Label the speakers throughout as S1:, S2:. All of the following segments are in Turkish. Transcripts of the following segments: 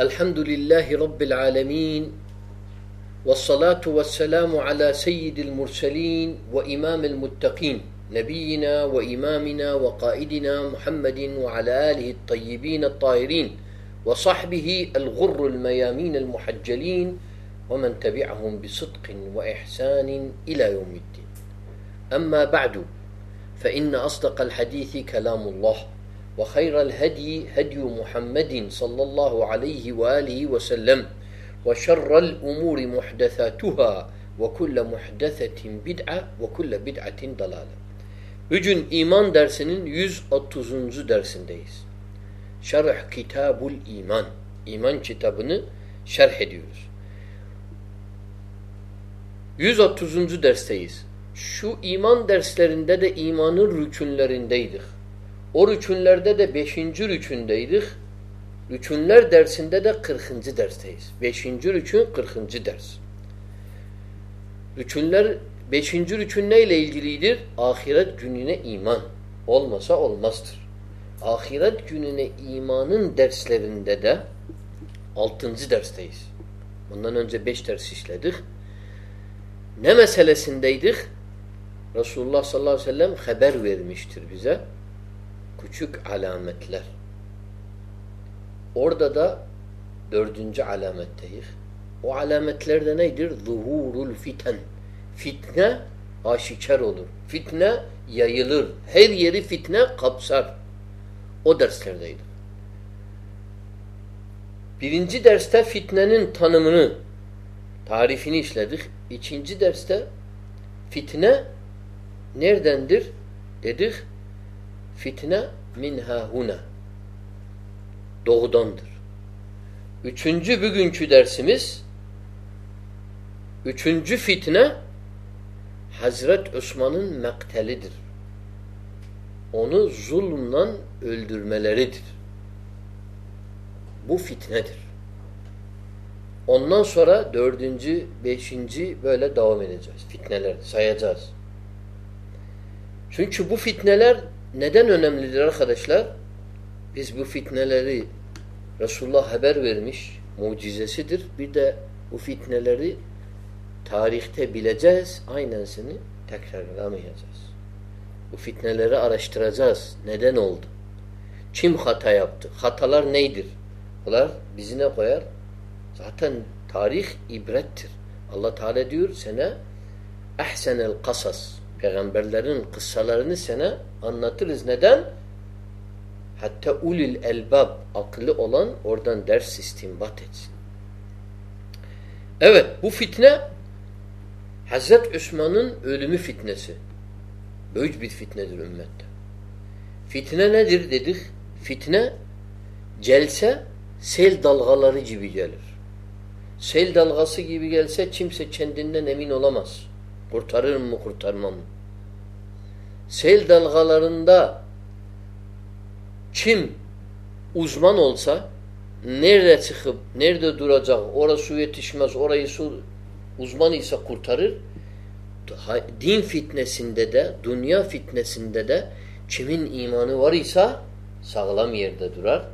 S1: الحمد لله رب العالمين والصلاة والسلام على سيد المرسلين وإمام المتقين نبينا وإمامنا وقائدنا محمد وعلى آله الطيبين الطاهرين وصحبه الغر الميامين المحجلين ومن تبعهم بصدق وإحسان إلى يوم الدين أما بعد فإن أصدق الحديث كلام الله وخير الهدي هدي محمد صلى الله عليه وآله وسلم وشر الأمور محدثاتها وكل محدثة بدعة وكل بدعة ضلالة Bugün iman dersinin 130. dersindeyiz. Şerh Kitabul İman. İman kitabını şerh ediyoruz. 130. dersteyiz. Şu iman derslerinde de imanın rükünlerindeydik. O rükünlerde de 5. rükündeydik. Rükünler dersinde de 40. dersteyiz. 5. rükün 40. ders. Rükünler 5. rükün neyle ilgilidir? Ahiret gününe iman. Olmasa olmazdır. Ahiret gününe imanın derslerinde de 6. dersteyiz. Bundan önce 5 ders işledik. Ne meselesindeydik? Resulullah sallallahu aleyhi ve sellem haber vermiştir bize. Küçük alametler. Orada da dördüncü alametteyiz. O alametler de nedir? Zuhurul fiten. Fitne aşikar olur. Fitne yayılır. Her yeri fitne kapsar. O derslerdeydik. Birinci derste fitnenin tanımını, tarifini işledik. İkinci derste fitne neredendir? Dedik fitne minha huna. Doğudandır. Üçüncü bugünkü dersimiz üçüncü fitne Hazret Osman'ın mektelidir. Onu zulmle öldürmeleridir. Bu fitnedir. Ondan sonra dördüncü, beşinci böyle devam edeceğiz. Fitneler sayacağız. Çünkü bu fitneler neden önemlidir arkadaşlar? Biz bu fitneleri Resulullah haber vermiş, mucizesidir. Bir de bu fitneleri tarihte bileceğiz, aynısını tekrarlamayacağız. Bu fitneleri araştıracağız. Neden oldu? Kim hata yaptı? Hatalar neydir? Bunlar bizi ne koyar? Zaten tarih ibrettir. Allah Teala diyor sana ehsenel kasas. Peygamberlerin kıssalarını sana anlatırız. Neden? Hatta ulil elbab akıllı olan oradan ders istinbat etsin. Evet bu fitne Hazret Osman'ın ölümü fitnesi. Büyük bir fitnedir ümmette. Fitne nedir dedik? Fitne celse sel dalgaları gibi gelir. Sel dalgası gibi gelse kimse kendinden emin olamaz. Kurtarır mı kurtarmam mı? Sel dalgalarında kim uzman olsa nerede çıkıp nerede duracak orası su yetişmez orayı su uzman ise kurtarır. Din fitnesinde de dünya fitnesinde de kimin imanı var ise sağlam yerde durar.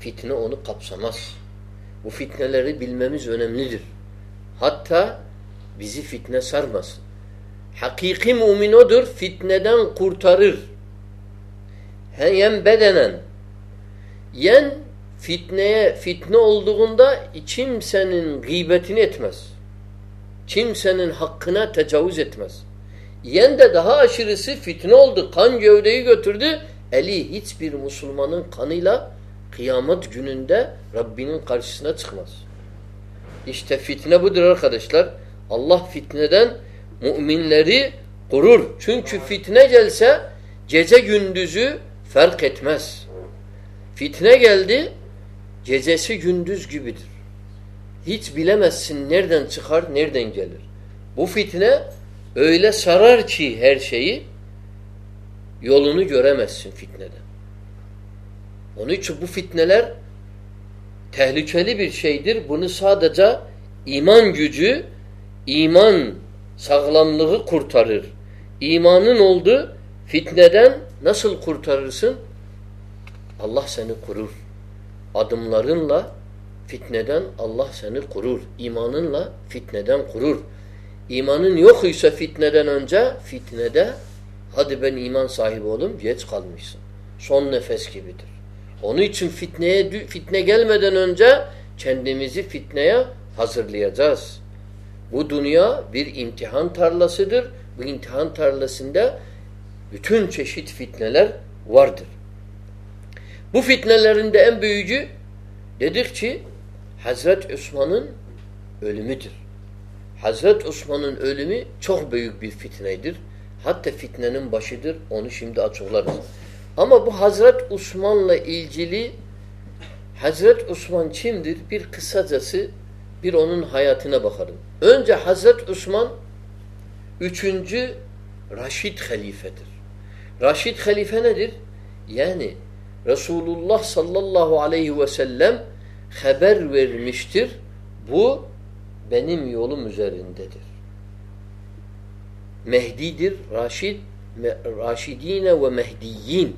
S1: Fitne onu kapsamaz. Bu fitneleri bilmemiz önemlidir. Hatta bizi fitne sarmasın. Hakiki mümin odur, fitneden kurtarır. Yen bedenen, yen fitneye, fitne olduğunda kimsenin gıybetini etmez. Kimsenin hakkına tecavüz etmez. Yen de daha aşırısı fitne oldu, kan gövdeyi götürdü, eli hiçbir Müslümanın kanıyla kıyamet gününde Rabbinin karşısına çıkmaz. İşte fitne budur arkadaşlar. Allah fitneden müminleri korur. Çünkü fitne gelse gece gündüzü fark etmez. Fitne geldi gecesi gündüz gibidir. Hiç bilemezsin nereden çıkar, nereden gelir. Bu fitne öyle sarar ki her şeyi yolunu göremezsin fitneden. Onun için bu fitneler tehlikeli bir şeydir. Bunu sadece iman gücü, iman sağlamlığı kurtarır. İmanın oldu fitneden nasıl kurtarırsın? Allah seni kurur. Adımlarınla fitneden Allah seni kurur. İmanınla fitneden kurur. İmanın yok ise fitneden önce fitnede hadi ben iman sahibi olayım geç kalmışsın. Son nefes gibidir. Onun için fitneye fitne gelmeden önce kendimizi fitneye hazırlayacağız. Bu dünya bir imtihan tarlasıdır. Bu imtihan tarlasında bütün çeşit fitneler vardır. Bu fitnelerin de en büyücü dedik ki Hazret Osman'ın ölümüdür. Hazret Osman'ın ölümü çok büyük bir fitnedir. Hatta fitnenin başıdır. Onu şimdi açıklarız. Ama bu Hazret Osman'la ilgili Hazret Osman kimdir? Bir kısacası bir onun hayatına bakalım. Önce Hazret Osman üçüncü Raşid halifedir. Raşid halife nedir? Yani Resulullah sallallahu aleyhi ve sellem haber vermiştir. Bu benim yolum üzerindedir. Mehdidir, Raşid, Raşidine ve Mehdiyin.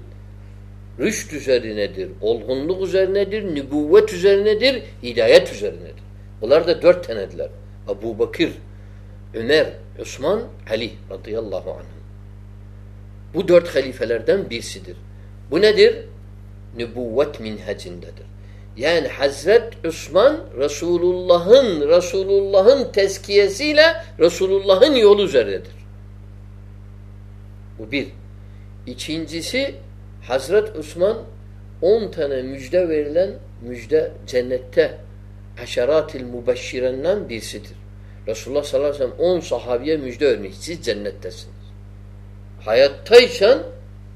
S1: Rüşt üzerinedir, olgunluk üzerinedir, nübüvvet üzerinedir, hidayet üzerinedir. Bunlar da dört tanediler. Abu Bakır, Ömer, Osman, Ali radıyallahu anh. Bu dört halifelerden birisidir. Bu nedir? Nübüvvet minhecindedir. Yani Hazret Osman Resulullah'ın Resulullah'ın tezkiyesiyle Resulullah'ın yolu üzerindedir. Bu bir. İkincisi Hazret Osman on tane müjde verilen müjde cennette haşeratil mübeşşirenden birisidir. Resulullah sallallahu aleyhi ve sellem on sahabiye müjde vermiş. Siz cennettesiniz. Hayattaysan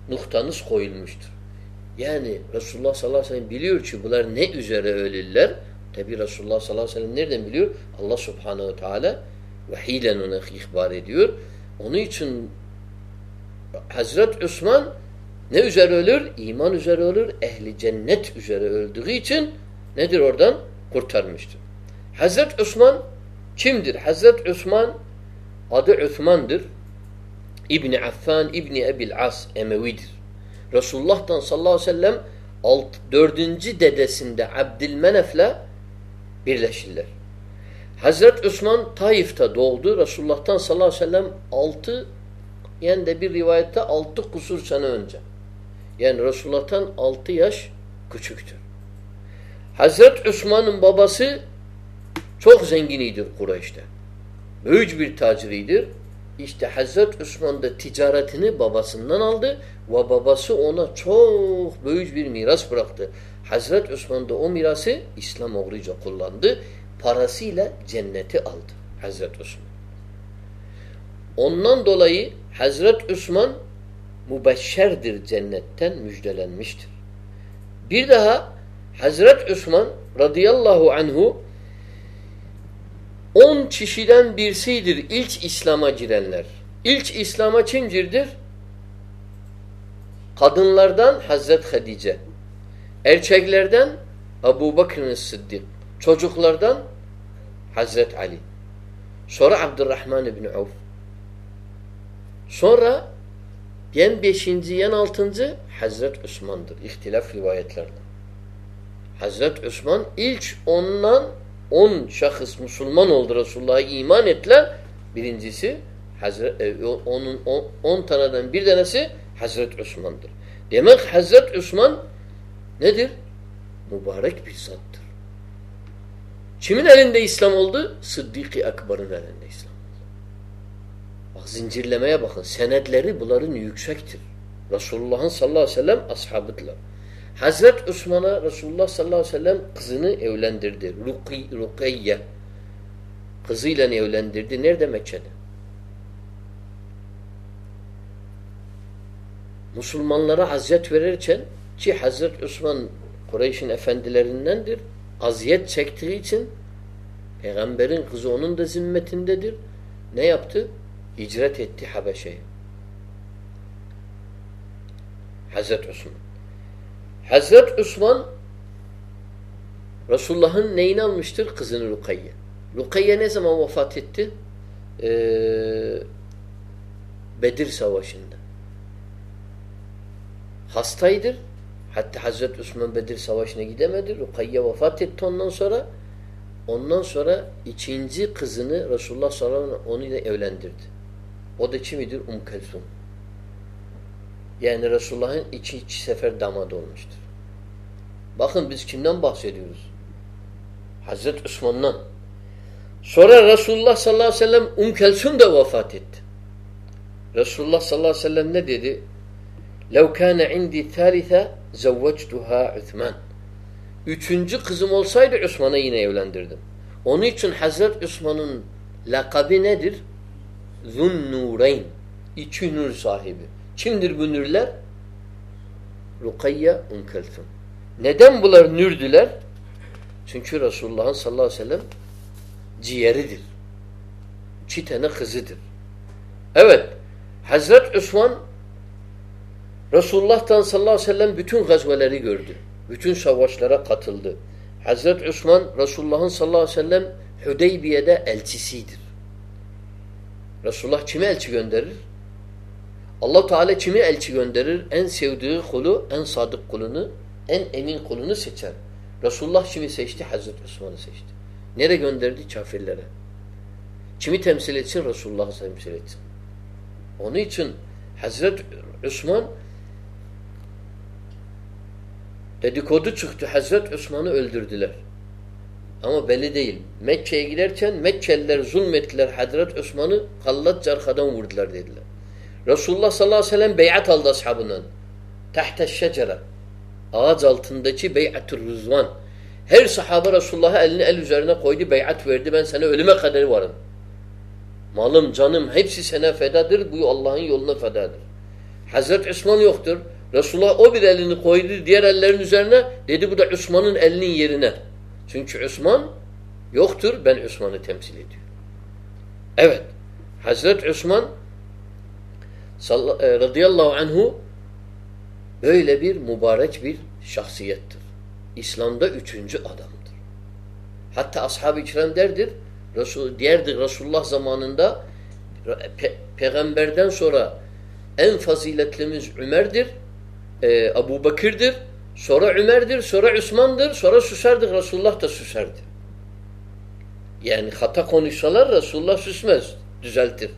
S1: noktanız koyulmuştur. Yani Resulullah sallallahu aleyhi ve sellem biliyor ki bunlar ne üzere ölürler. Tabi Resulullah sallallahu aleyhi ve sellem nereden biliyor? Allah subhanehu teala vahiyle ona ihbar ediyor. Onun için Hazret Osman ne üzere ölür? İman üzere ölür. Ehli cennet üzere öldüğü için nedir oradan? Kurtarmıştır. Hazret Osman kimdir? Hazret Osman adı Osman'dır. İbni Affan, İbni Ebil As Emevidir. Resulullah'tan sallallahu aleyhi ve sellem alt, dördüncü dedesinde Abdülmenef'le birleşirler. Hazret Osman Taif'te doğdu. Resulullah'tan sallallahu aleyhi ve sellem altı yani de bir rivayette altı kusur sene önce. Yani Resulullah'tan altı yaş küçüktür. Hazret Osman'ın babası çok zenginidir Kureyş'te. Büyük bir taciridir. İşte Hazret Osman da ticaretini babasından aldı ve babası ona çok büyük bir miras bıraktı. Hazret Osman da o mirası İslam uğruyca kullandı. Parasıyla cenneti aldı Hazret Osman. Ondan dolayı Hazret Osman mübeşşerdir cennetten müjdelenmiştir. Bir daha Hazret Osman radıyallahu anhu on kişiden birisidir ilk İslam'a girenler. İlk İslam'a kim girdir? Kadınlardan Hazret Hadice. Erkeklerden Ebu Bakır'ın Sıddık. Çocuklardan Hazret Ali. Sonra Abdurrahman İbni Avf. Sonra yen beşinci, yen altıncı Hazret Osman'dır. İhtilaf rivayetlerden. Hazret Osman ilk ondan on şahıs Müslüman oldu Resulullah'a iman ettiler. Birincisi e, onun on, on taneden bir tanesi Hazret Osman'dır. Demek Hazret Osman nedir? Mübarek bir zattır. Kimin elinde İslam oldu? Sıddık-ı Akbar'ın elinde İslam oldu. Bak zincirlemeye bakın. Senetleri bunların yüksektir. Resulullah'ın sallallahu aleyhi ve sellem ashabıdırlar. Hazret Osman'a Resulullah sallallahu aleyhi ve sellem kızını evlendirdi. Ruki, Rukeyye. Kızıyla evlendirdi. Nerede? Mekke'de. Müslümanlara aziyet verirken ki Hazret Osman Kureyş'in efendilerindendir. Aziyet çektiği için Peygamberin kızı onun da zimmetindedir. Ne yaptı? İcret etti Habeşe'ye. Hazret Osman. Hazret Osman Resulullah'ın neyini almıştır? Kızını Rukayye. Rukayye ne zaman vefat etti? Ee, Bedir Savaşı'nda. Hastaydır. Hatta Hazreti Osman Bedir Savaşı'na gidemedi. Rukayye vefat etti ondan sonra. Ondan sonra ikinci kızını Resulullah sallallahu aleyhi ve sellem onu ile evlendirdi. O da kimidir? Um Kelsum. Yani Resulullah'ın iki, iki sefer damadı olmuştur. Bakın biz kimden bahsediyoruz? Hazreti Osman'dan. Sonra Resulullah sallallahu aleyhi ve sellem Um Kelsum da vefat etti. Resulullah sallallahu aleyhi ve sellem ne dedi? لَوْ كَانَ عِنْدِي ثَالِثَ زَوَّجْتُهَا عُثْمَانِ Üçüncü kızım olsaydı Osman'a yine evlendirdim. Onun için Hazret Osman'ın lakabı nedir? Zunnureyn. İki nur sahibi. Kimdir bu nürler? Rukayya Umkeltum. Neden bunlar nürdüler? Çünkü Resulullah'ın sallallahu aleyhi ve sellem ciğeridir. İki kızıdır. Evet. Hazret Osman Resulullah'tan sallallahu aleyhi ve sellem bütün gazveleri gördü. Bütün savaşlara katıldı. Hazret Osman Resulullah'ın sallallahu aleyhi ve sellem Hüdeybiye'de elçisidir. Resulullah kime elçi gönderir? Allah Teala kimi elçi gönderir? En sevdiği kulu, en sadık kulunu, en emin kulunu seçer. Resulullah kimi seçti? Hazreti Osman'ı seçti. Nereye gönderdi? Kafirlere. Kimi temsil etsin? Resulullah'ı temsil etsin. Onun için Hazreti Osman dedikodu çıktı. Hazreti Osman'ı öldürdüler. Ama belli değil. Mekke'ye giderken Mekkeliler zulmettiler. Hazreti Osman'ı kallatça arkadan vurdular dediler. Resulullah sallallahu aleyhi ve sellem beyat aldı ashabından. Tahte şecere. Ağaç altındaki beyat-ı rızvan. Her sahabe Resulullah'a elini el üzerine koydu, beyat verdi. Ben sana ölüme kadar varım. Malım, canım hepsi sana fedadır. Bu Allah'ın yoluna fedadır. Hazreti Osman yoktur. Resulullah o bir elini koydu diğer ellerin üzerine. Dedi bu da Osman'ın elinin yerine. Çünkü Osman yoktur. Ben Osman'ı temsil ediyorum. Evet. Hazreti Osman radıyallahu anhu böyle bir mübarek bir şahsiyettir. İslam'da üçüncü adamdır. Hatta ashab-ı kiram derdir, Resul, diyerdir Resulullah zamanında pe peygamberden sonra en faziletlimiz Ömer'dir, e, Abu Bakır'dır, sonra Ömer'dir, sonra Osman'dır, sonra susardık, Resulullah da susardı. Yani hata konuşsalar Resulullah susmaz, düzeltir.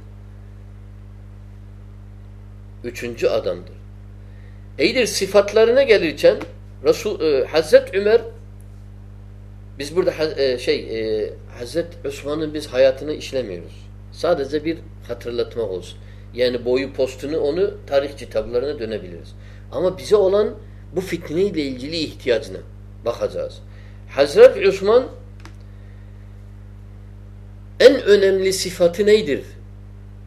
S1: Üçüncü adamdır. İyidir sıfatlarına gelirken Resul, e, Hazret Ömer biz burada e, şey e, Hazret Osman'ın biz hayatını işlemiyoruz. Sadece bir hatırlatmak olsun. Yani boyu postunu onu tarih kitaplarına dönebiliriz. Ama bize olan bu fitneyle ilgili ihtiyacına bakacağız. Hazret Osman en önemli sıfatı neydir?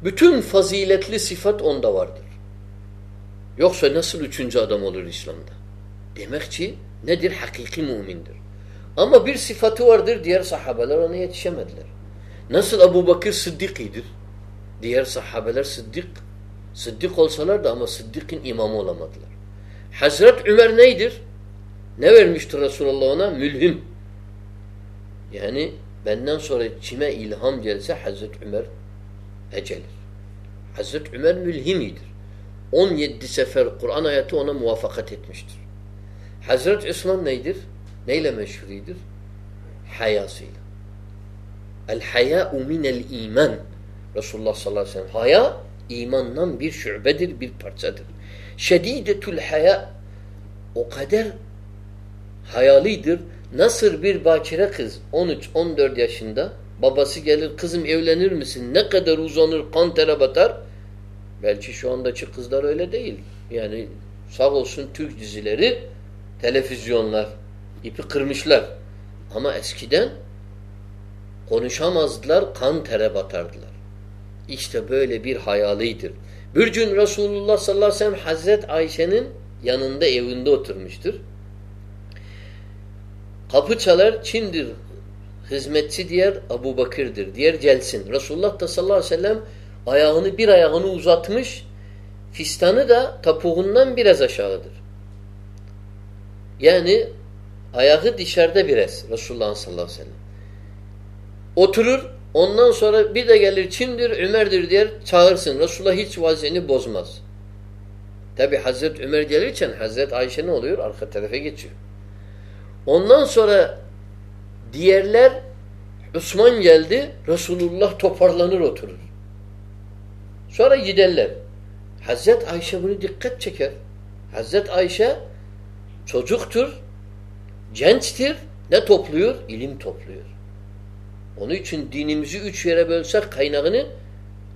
S1: Bütün faziletli sıfat onda vardır. Yoksa nasıl üçüncü adam olur İslam'da? Demek ki nedir? Hakiki mümindir. Ama bir sıfatı vardır, diğer sahabeler ona yetişemediler. Nasıl Abu Bakır Sıddık'idir? Diğer sahabeler Sıddık. Sıddık olsalar da ama Sıddık'ın imamı olamadılar. Hazret Ömer neydir? Ne vermiştir Resulullah ona? Mülhim. Yani benden sonra kime ilham gelse Hazret Ömer ecelir. Hazret Ömer mülhimidir. 17 sefer Kur'an ayeti ona muvaffakat etmiştir. Hazreti Osman neydir? Neyle meşhuridir? Hayasıyla. El hayâ'u minel iman. Resulullah sallallahu aleyhi ve sellem. Haya imandan bir şubedir, bir parçadır. Şedidetül haya o kadar hayalidir. Nasıl bir bakire kız 13-14 yaşında babası gelir kızım evlenir misin? Ne kadar uzanır kan tere batar. Belki şu andaki kızlar öyle değil. Yani sağ olsun Türk dizileri, televizyonlar ipi kırmışlar. Ama eskiden konuşamazdılar, kan tere batardılar. İşte böyle bir hayalidir. Bir gün Resulullah sallallahu aleyhi ve sellem Hazret Ayşe'nin yanında evinde oturmuştur. Kapı çalar, Çin'dir. Hizmetçi diğer Abu Bakır'dır. Diğer gelsin. Resulullah da sallallahu aleyhi ve sellem Ayağını bir ayağını uzatmış. Fistanı da tapuğundan biraz aşağıdır. Yani ayağı dışarıda biraz Resulullah sallallahu aleyhi ve sellem. Oturur ondan sonra bir de gelir kimdir Ömer'dir diyer çağırsın. Resulullah hiç vaziyeni bozmaz. Tabi Hazreti Ömer gelirken Hazreti Ayşe ne oluyor? Arka tarafa geçiyor. Ondan sonra diğerler Osman geldi. Resulullah toparlanır oturur. Sonra giderler. Hazret Ayşe bunu dikkat çeker. Hazret Ayşe çocuktur, gençtir. Ne topluyor? İlim topluyor. Onun için dinimizi üç yere bölsek kaynağını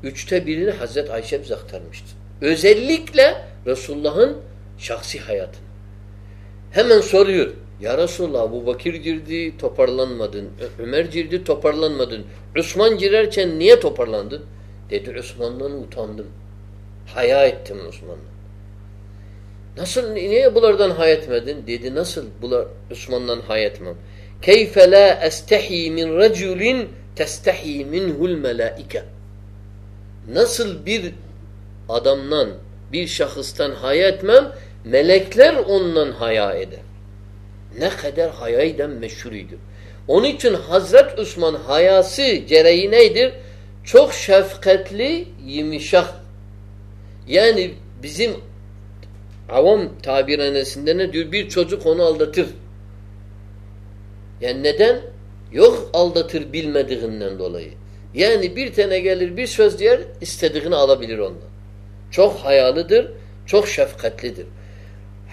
S1: üçte birini Hazret Ayşe bize aktarmıştır. Özellikle Resulullah'ın şahsi hayatını. Hemen soruyor. Ya Resulullah Abu Bakir girdi toparlanmadın. Ömer girdi toparlanmadın. Osman girerken niye toparlandın? Dedi Osman'dan utandım. Haya ettim Osman'dan. Nasıl niye bulardan hay etmedin? Dedi nasıl bular Osman'dan hay etmem? Keyfe la estehi min raculin testehi minhul melaike. Nasıl bir adamdan, bir şahıstan haya etmem, melekler ondan haya eder. Ne kadar hayayden meşhuridir. Onun için Hazret Osman hayası gereği neydir? Çok şefkatli, yumuşak. Yani bizim avam tabiranesinde ne diyor? Bir çocuk onu aldatır. Yani neden? Yok aldatır bilmediğinden dolayı. Yani bir tane gelir bir söz diyer istediğini alabilir ondan. Çok hayalıdır, çok şefkatlidir.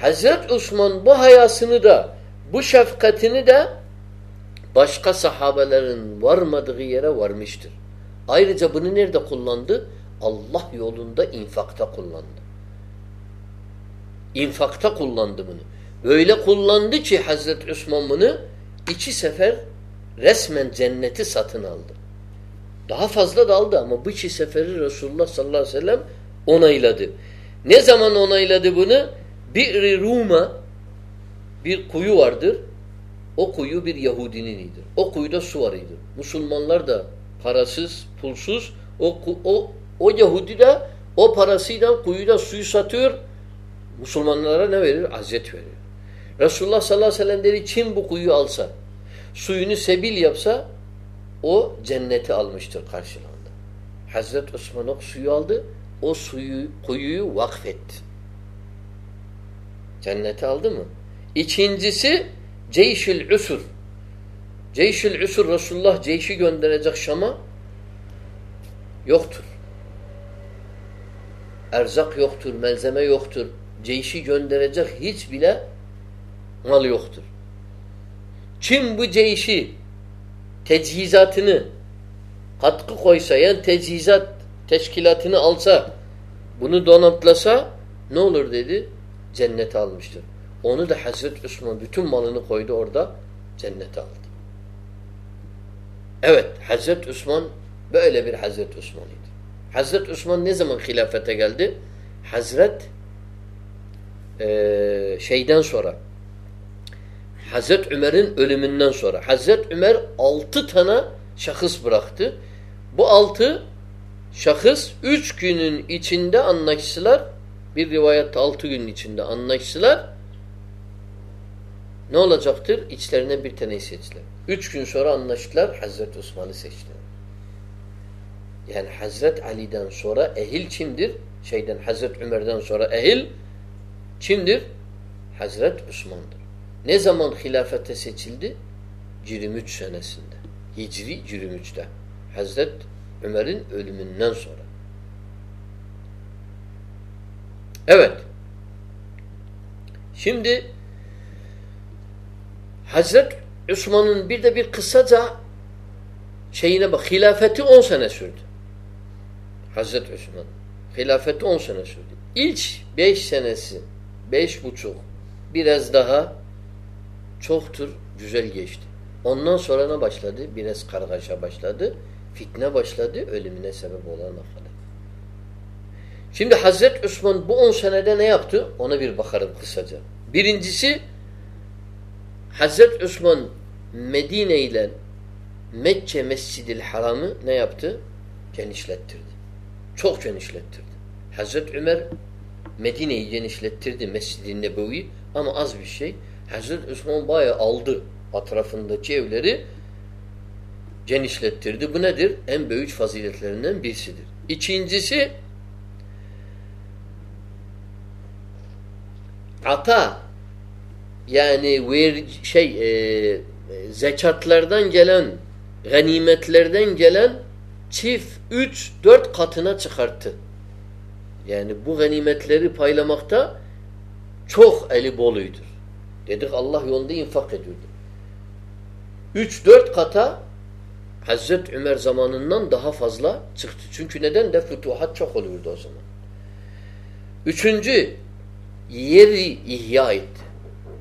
S1: Hazret Osman bu hayasını da bu şefkatini de başka sahabelerin varmadığı yere varmıştır. Ayrıca bunu nerede kullandı? Allah yolunda infakta kullandı. İnfakta kullandı bunu. Öyle kullandı ki Hazreti Osman bunu iki sefer resmen cenneti satın aldı. Daha fazla da aldı ama bu iki seferi Resulullah sallallahu aleyhi ve sellem onayladı. Ne zaman onayladı bunu? Bir Ruma bir kuyu vardır. O kuyu bir Yahudininidir. O kuyuda su var idir. Müslümanlar da parasız, pulsuz o, o, o Yahudi de o parasıyla kuyuda suyu satıyor. Müslümanlara ne verir? Azet verir. Resulullah sallallahu aleyhi ve sellem dedi kim bu kuyu alsa, suyunu sebil yapsa o cenneti almıştır karşılığında. Hazreti Osman o suyu aldı. O suyu, kuyuyu vakfetti. Cenneti aldı mı? İkincisi Ceyşül Usur. Ceyşül Usur Resulullah ceyşi gönderecek Şam'a yoktur. Erzak yoktur, malzeme yoktur. Ceyşi gönderecek hiç bile mal yoktur. Kim bu ceyşi teczizatını katkı koysa yani teczizat teşkilatını alsa bunu donatlasa ne olur dedi? Cennete almıştır. Onu da Hazreti Osman bütün malını koydu orada cennete aldı. Evet Hazreti Osman böyle bir Hazreti Osman'ıydı. Hazreti Osman ne zaman hilafete geldi? Hazret e, şeyden sonra Hazret Ömer'in ölümünden sonra Hazret Ömer altı tane şahıs bıraktı. Bu altı şahıs üç günün içinde anlaştılar. Bir rivayette altı günün içinde anlaştılar. Ne olacaktır? İçlerinden bir taneyi seçtiler. Üç gün sonra anlaştılar. Hazreti Osman'ı seçtiler. Yani Hazret Ali'den sonra ehil kimdir? Şeyden Hazret Ömer'den sonra ehil kimdir? Hazret Osman'dır. Ne zaman hilafete seçildi? 23 senesinde. Hicri 23'te. Hazret Ömer'in ölümünden sonra. Evet. Şimdi Hazret Osman'ın bir de bir kısaca şeyine bak. Hilafeti 10 sene sürdü. Hazret Osman. Hilafeti 10 sene sürdü. İlk 5 senesi, beş buçuk, biraz daha çoktur, güzel geçti. Ondan sonra ne başladı? Biraz kargaşa başladı. Fitne başladı. Ölümüne sebep olan kadar. Şimdi Hazret Osman bu 10 senede ne yaptı? Ona bir bakarım kısaca. Birincisi Hazret Osman Medine ile Mekke Mescid-i Haram'ı ne yaptı? Genişlettirdi. Çok genişlettirdi. Hazret Ömer Medine'yi genişlettirdi Mescid-i Nebevi ama az bir şey. Hazret Osman bayağı aldı etrafındaki evleri genişlettirdi. Bu nedir? En büyük faziletlerinden birisidir. İkincisi ata yani ver, şey e, zekatlardan gelen ganimetlerden gelen çift üç dört katına çıkarttı. Yani bu ganimetleri paylamakta çok eli boluydur. Dedik Allah yolunda infak ediyordu. Üç dört kata Hazreti Ömer zamanından daha fazla çıktı. Çünkü neden de fütuhat çok oluyordu o zaman. Üçüncü, yeri ihya etti.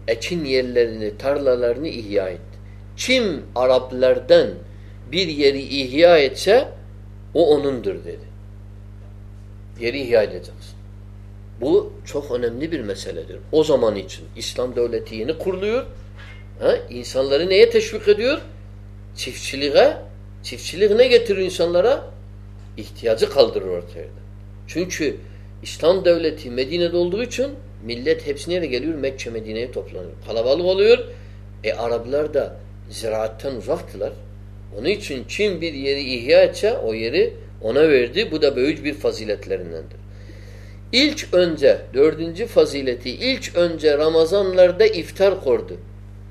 S1: Ekin yerlerini, tarlalarını ihya etti. Kim Araplardan bir yeri ihya etse o onundur dedi. Yeri ihya edeceksin. Bu çok önemli bir meseledir. O zaman için İslam devleti yeni kuruluyor. Ha? İnsanları neye teşvik ediyor? Çiftçiliğe. Çiftçilik ne getirir insanlara? İhtiyacı kaldırır ortaya. Çünkü İslam devleti Medine'de olduğu için millet hepsi nereye geliyor? Mekke Medine'ye toplanıyor. Kalabalık oluyor. E Araplar da ziraatten uzaktılar. Onun için kim bir yeri ihya etse o yeri ona verdi. Bu da büyük bir faziletlerindendir. İlk önce dördüncü fazileti ilk önce Ramazanlarda iftar kordu.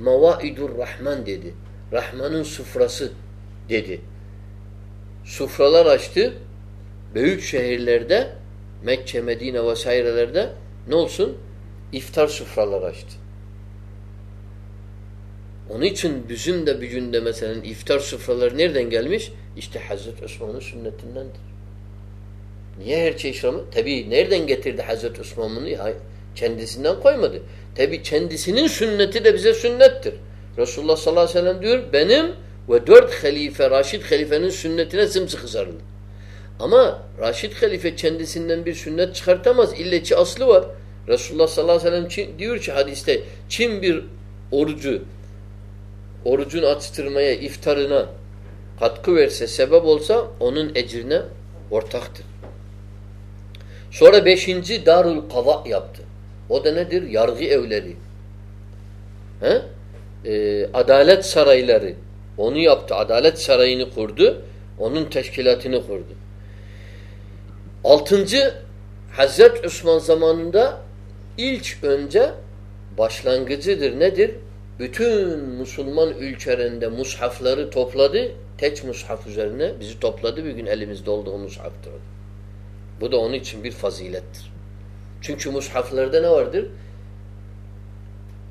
S1: Mavaidur Rahman dedi. Rahman'ın sufrası dedi. Sufralar açtı. Büyük şehirlerde Mekke, Medine vesairelerde ne olsun? İftar sufralar açtı. Onun için bizim de bir günde mesela iftar sofraları nereden gelmiş? İşte Hazreti Osman'ın sünnetindendir. Niye her şey İslam'ı? Tabi nereden getirdi Hazreti Osman bunu? Kendisinden koymadı. Tabi kendisinin sünneti de bize sünnettir. Resulullah sallallahu aleyhi ve sellem diyor benim ve dört halife, Raşid halifenin sünnetine sımsıkı sarıldı. Ama Raşid halife kendisinden bir sünnet çıkartamaz. İlle aslı var. Resulullah sallallahu aleyhi ve sellem diyor ki hadiste kim bir orucu orucun açtırmaya, iftarına katkı verse, sebep olsa onun ecrine ortaktır. Sonra beşinci darul kava yaptı. O da nedir? Yargı evleri. He? Ee, adalet sarayları. Onu yaptı. Adalet sarayını kurdu. Onun teşkilatını kurdu. Altıncı Hazret Osman zamanında ilk önce başlangıcıdır. Nedir? bütün Müslüman ülkelerinde mushafları topladı. Tek mushaf üzerine bizi topladı. Bir gün elimizde olduğu mushaftır. Bu da onun için bir fazilettir. Çünkü mushaflarda ne vardır?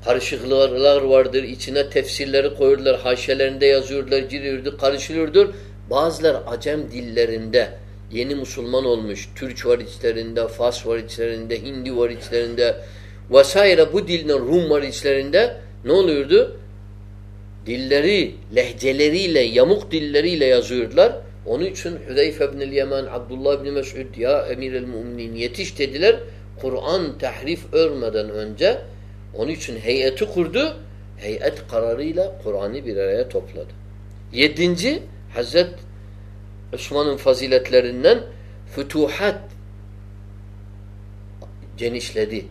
S1: Karışıklıklar vardır. İçine tefsirleri koyurlar. Haşelerinde yazıyorlar. Giriyordu. Karışılıyordur. Bazılar acem dillerinde yeni Müslüman olmuş. Türk var içlerinde, Fas var içlerinde, Hindi var içlerinde vesaire bu dilin Rum var içlerinde ne oluyordu? Dilleri, lehceleriyle, yamuk dilleriyle yazıyordular. Onun için Hüzeyfe bin Yemen, Abdullah bin Mesud ya emir el müminin yetiş dediler. Kur'an tahrif örmeden önce onun için heyeti kurdu. Heyet kararıyla Kur'an'ı bir araya topladı. Yedinci Hazret Osman'ın faziletlerinden fütuhat genişledi.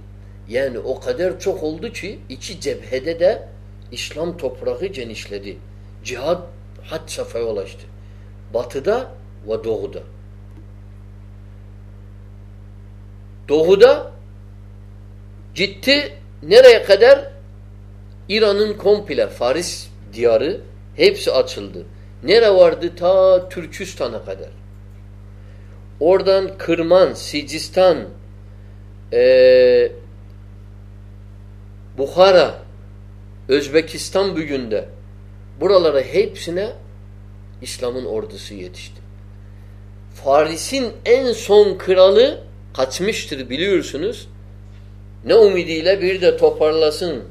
S1: Yani o kadar çok oldu ki iki cephede de İslam toprağı genişledi. Cihad had safhaya ulaştı. Batıda ve doğuda. Doğuda gitti nereye kadar? İran'ın komple Faris diyarı hepsi açıldı. Nere vardı? Ta Türkistan'a kadar. Oradan Kırman, Sicistan, eee Bukhara, Özbekistan bugünde buralara hepsine İslam'ın ordusu yetişti. Faris'in en son kralı kaçmıştır biliyorsunuz. Ne umidiyle bir de toparlasın.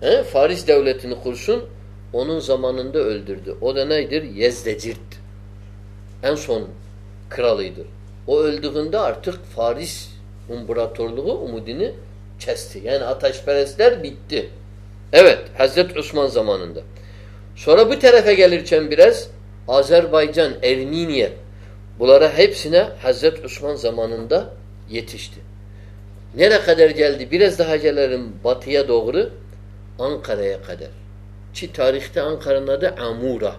S1: He? Faris devletini kursun. Onun zamanında öldürdü. O da nedir? Yezdecirt. En son kralıydır. O öldüğünde artık Faris imparatorluğu umudunu kesti. Yani ateşperestler bitti. Evet, Hazreti Osman zamanında. Sonra bu tarafa gelirken biraz Azerbaycan, Ermeniye bunlara hepsine Hazreti Osman zamanında yetişti. Nere kadar geldi? Biraz daha gelelim batıya doğru Ankara'ya kadar. Ki tarihte Ankara'nın adı Amura.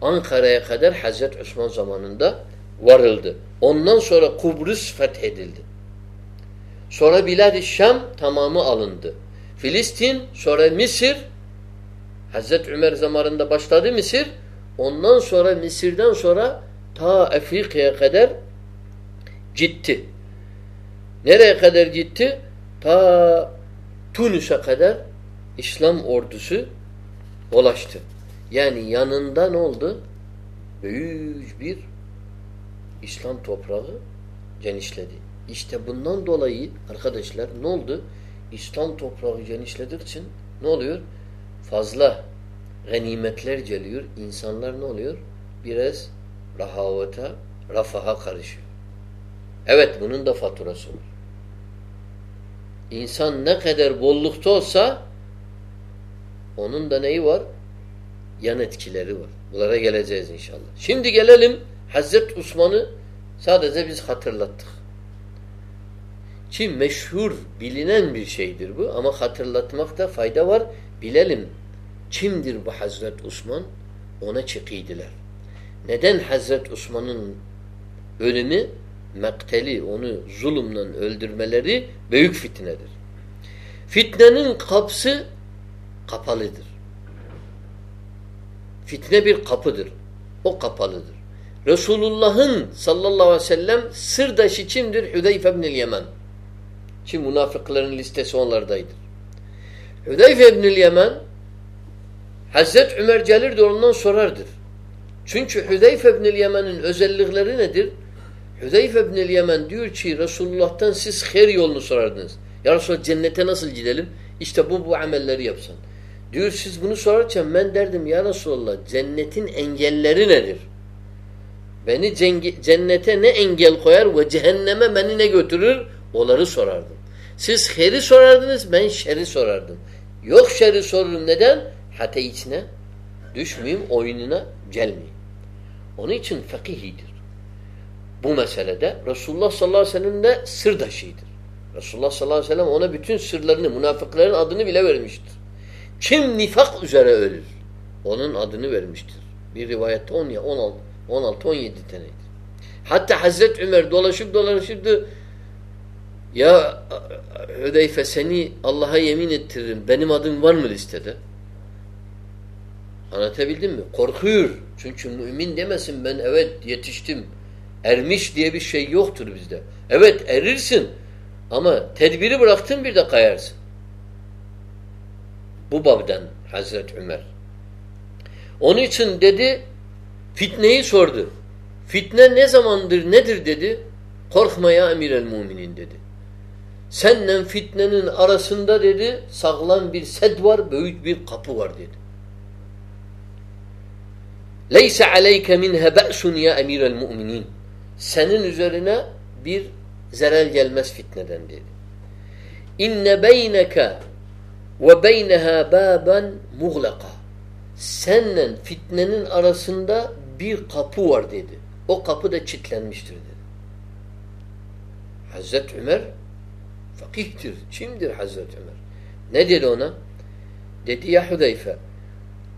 S1: Ankara'ya kadar Hazreti Osman zamanında varıldı. Ondan sonra Kıbrıs fethedildi. Sonra Bilad-i Şam tamamı alındı. Filistin, sonra Mısır, Hazreti Ömer zamanında başladı Mısır. Ondan sonra Mısır'dan sonra ta Afrika'ya kadar gitti. Nereye kadar gitti? Ta Tunus'a kadar İslam ordusu ulaştı. Yani yanında ne oldu? Büyük bir İslam toprağı genişledi. İşte bundan dolayı arkadaşlar ne oldu? İslam toprağı genişlediği için ne oluyor? Fazla ganimetler geliyor. İnsanlar ne oluyor? Biraz rahavata, rafaha karışıyor. Evet bunun da faturası var. İnsan ne kadar bollukta olsa onun da neyi var? Yan etkileri var. Bunlara geleceğiz inşallah. Şimdi gelelim Hazreti Osman'ı sadece biz hatırlattık. Ki meşhur, bilinen bir şeydir bu ama hatırlatmakta fayda var. Bilelim kimdir bu Hazreti Osman? Ona çıkıydılar. Neden Hazreti Osman'ın ölümü, mekteli, onu zulümden öldürmeleri büyük fitnedir. Fitnenin kapısı kapalıdır. Fitne bir kapıdır. O kapalıdır. Resulullah'ın sallallahu aleyhi ve sellem sırdaşı kimdir? Hüdeyfe ibn-i Yemen. Şimdi münafıkların listesi onlardaydır. Hüdeyfe ibn-i Yemen Hazret Ömer gelirdi ondan sorardır. Çünkü Hüdeyfe ibn-i Yemen'in özellikleri nedir? Hüdeyfe ibn-i Yemen diyor ki Resulullah'tan siz her yolunu sorardınız. Ya Resulallah cennete nasıl gidelim? İşte bu bu amelleri yapsan. Diyor siz bunu sorarken ben derdim ya Resulallah cennetin engelleri nedir? Beni cennete ne engel koyar ve cehenneme beni ne götürür? Onları sorardım. Siz heri sorardınız ben şeri sorardım. Yok şeri sorurum neden? Hata içine düşmeyeyim, oyununa gelmeyeyim. Onun için fakihidir. Bu meselede Resulullah sallallahu aleyhi ve sellem de sırdaşıdır. Resulullah sallallahu aleyhi ve sellem ona bütün sırlarını, münafıkların adını bile vermiştir. Kim nifak üzere ölür? Onun adını vermiştir. Bir rivayette 10 ya 16 16 17 taneydi. Hatta Hazreti Ömer dolaşıp dolaşırdı. Ya Hüdeyfe seni Allah'a yemin ettiririm. Benim adım var mı listede? Anlatabildim mi? Korkuyor. Çünkü mümin demesin ben evet yetiştim. Ermiş diye bir şey yoktur bizde. Evet erirsin. Ama tedbiri bıraktın bir de kayarsın. Bu babdan Hazreti Ömer. Onun için dedi fitneyi sordu. Fitne ne zamandır nedir dedi. Korkma ya emir el muminin dedi. Senden fitnenin arasında dedi sağlam bir sed var, büyük bir kapı var dedi. Leyse aleyke minhe be'sun ya emir el muminin. Senin üzerine bir zarar gelmez fitneden dedi. İnne beyneke ve beyneha baben muğlaka. Seninle fitnenin arasında bir kapı var dedi. O kapı da çitlenmiştir dedi. Hazreti Ömer fakihtir. Kimdir Hazreti Ömer? Ne dedi ona? Dedi ya Hudeyfe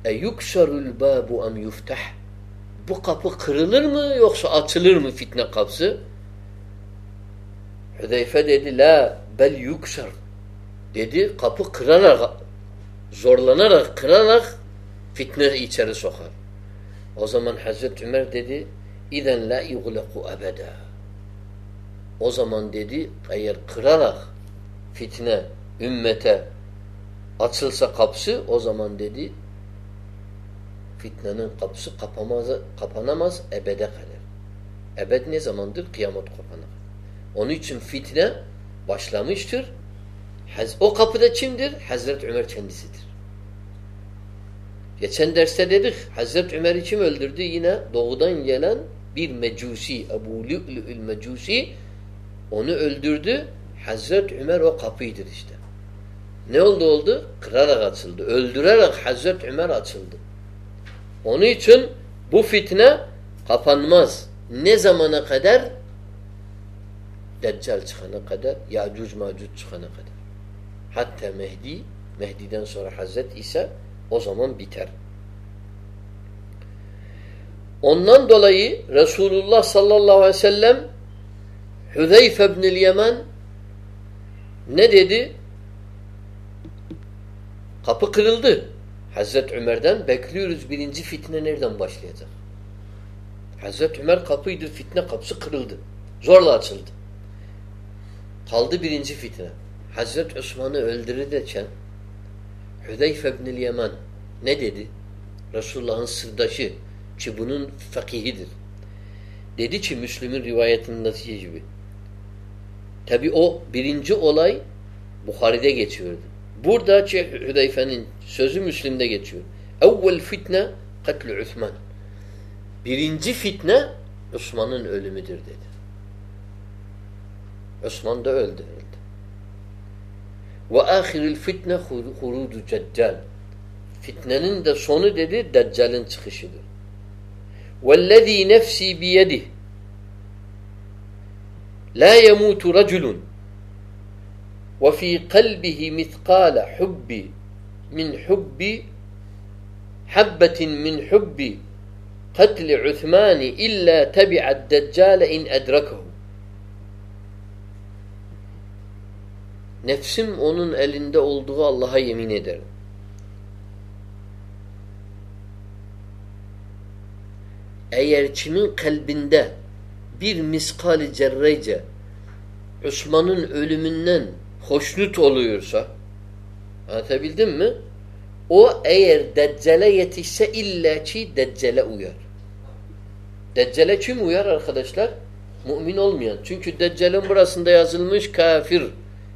S1: e yukşarul babu am yuftah bu kapı kırılır mı yoksa açılır mı fitne kapısı? Hüdeyfe dedi la bel yukşar dedi kapı kırarak zorlanarak kırarak fitne içeri sokar. O zaman Hazreti Ömer dedi İzen la yugleku ebeda. O zaman dedi eğer kırarak fitne ümmete açılsa kapısı o zaman dedi fitnenin kapısı kapamaz, kapanamaz ebede kadar. Ebed ne zamandır? Kıyamet kopana. Onun için fitne başlamıştır. O kapıda kimdir? Hazreti Ömer kendisidir. Geçen derste dedik Hazreti Ömer'i kim öldürdü? Yine doğudan gelen bir mecusi, Ebu Lü'lü'ül mecusi onu öldürdü. Hazreti Ömer o kapıydır işte. Ne oldu oldu? Kırarak açıldı. Öldürerek Hazreti Ömer açıldı. Onun için bu fitne kapanmaz. Ne zamana kadar? Deccal çıkana kadar, Ya'cuc Ma'cuc çıkana kadar. Hatta Mehdi, Mehdi'den sonra Hazret İsa o zaman biter. Ondan dolayı Resulullah sallallahu aleyhi ve sellem Hüzeyfe ibn-i Yemen Ne dedi? Kapı kırıldı. Hazreti Ömer'den bekliyoruz birinci fitne nereden başlayacak? Hazreti Ömer kapıydı, fitne kapısı kırıldı. Zorla açıldı. Kaldı birinci fitne. Hazreti Osman'ı öldürürken Hüzeyfe ibn Yemen ne dedi? Resulullah'ın sırdaşı ki bunun fakihidir. Dedi ki Müslüm'ün rivayetindeki gibi. Tabi o birinci olay Bukhari'de geçiyordu. Burada Hüdeyfe'nin sözü Müslim'de geçiyor. Evvel fitne katlü Osman. Birinci fitne Osman'ın ölümüdür dedi. Osman da öldü. öldü. Ve ahiril fitne hurudu deccal. Fitnenin de sonu dedi Deccal'in çıkışıdır. وَالَّذ۪ي نَفْسِي بِيَدِهِ لَا يَمُوتُ رَجُلٌ وَفِي قَلْبِهِ مِثْقَالَ حُبِّ مِنْ حُبِّ حَبَّةٍ مِنْ حُبِّ قَتْلِ عُثْمَانِ إِلَّا تَبِعَ الدَّجَّالَ اِنْ اَدْرَكَهُ Nefsim onun elinde olduğu Allah'a yemin ederim. Eğer kimin kalbinde bir miskali cerreyce Osman'ın ölümünden hoşnut oluyorsa anlatabildim mi? O eğer Deccale yetişse illa ki uyar. Deccale kim uyar arkadaşlar? Mümin olmayan. Çünkü Deccal'in burasında yazılmış kafir.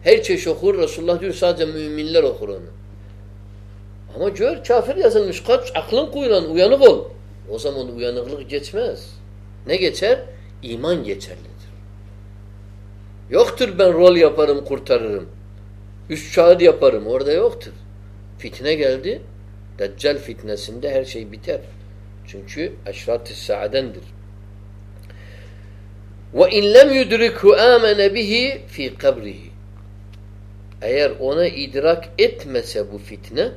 S1: Her çeşit okur. Resulullah diyor sadece müminler okur onu. Ama gör kafir yazılmış. Kaç aklın kuyulan uyanık ol. O zaman uyanıklık geçmez. Ne geçer? İman geçerlidir. Yoktur ben rol yaparım kurtarırım. Üst kağıt yaparım. Orada yoktur. Fitne geldi. Deccal fitnesinde her şey biter. Çünkü eşrat-ı saadendir. Ve in lem yudrikhu amene bihi fi kabrihi. Eğer ona idrak etmese bu fitne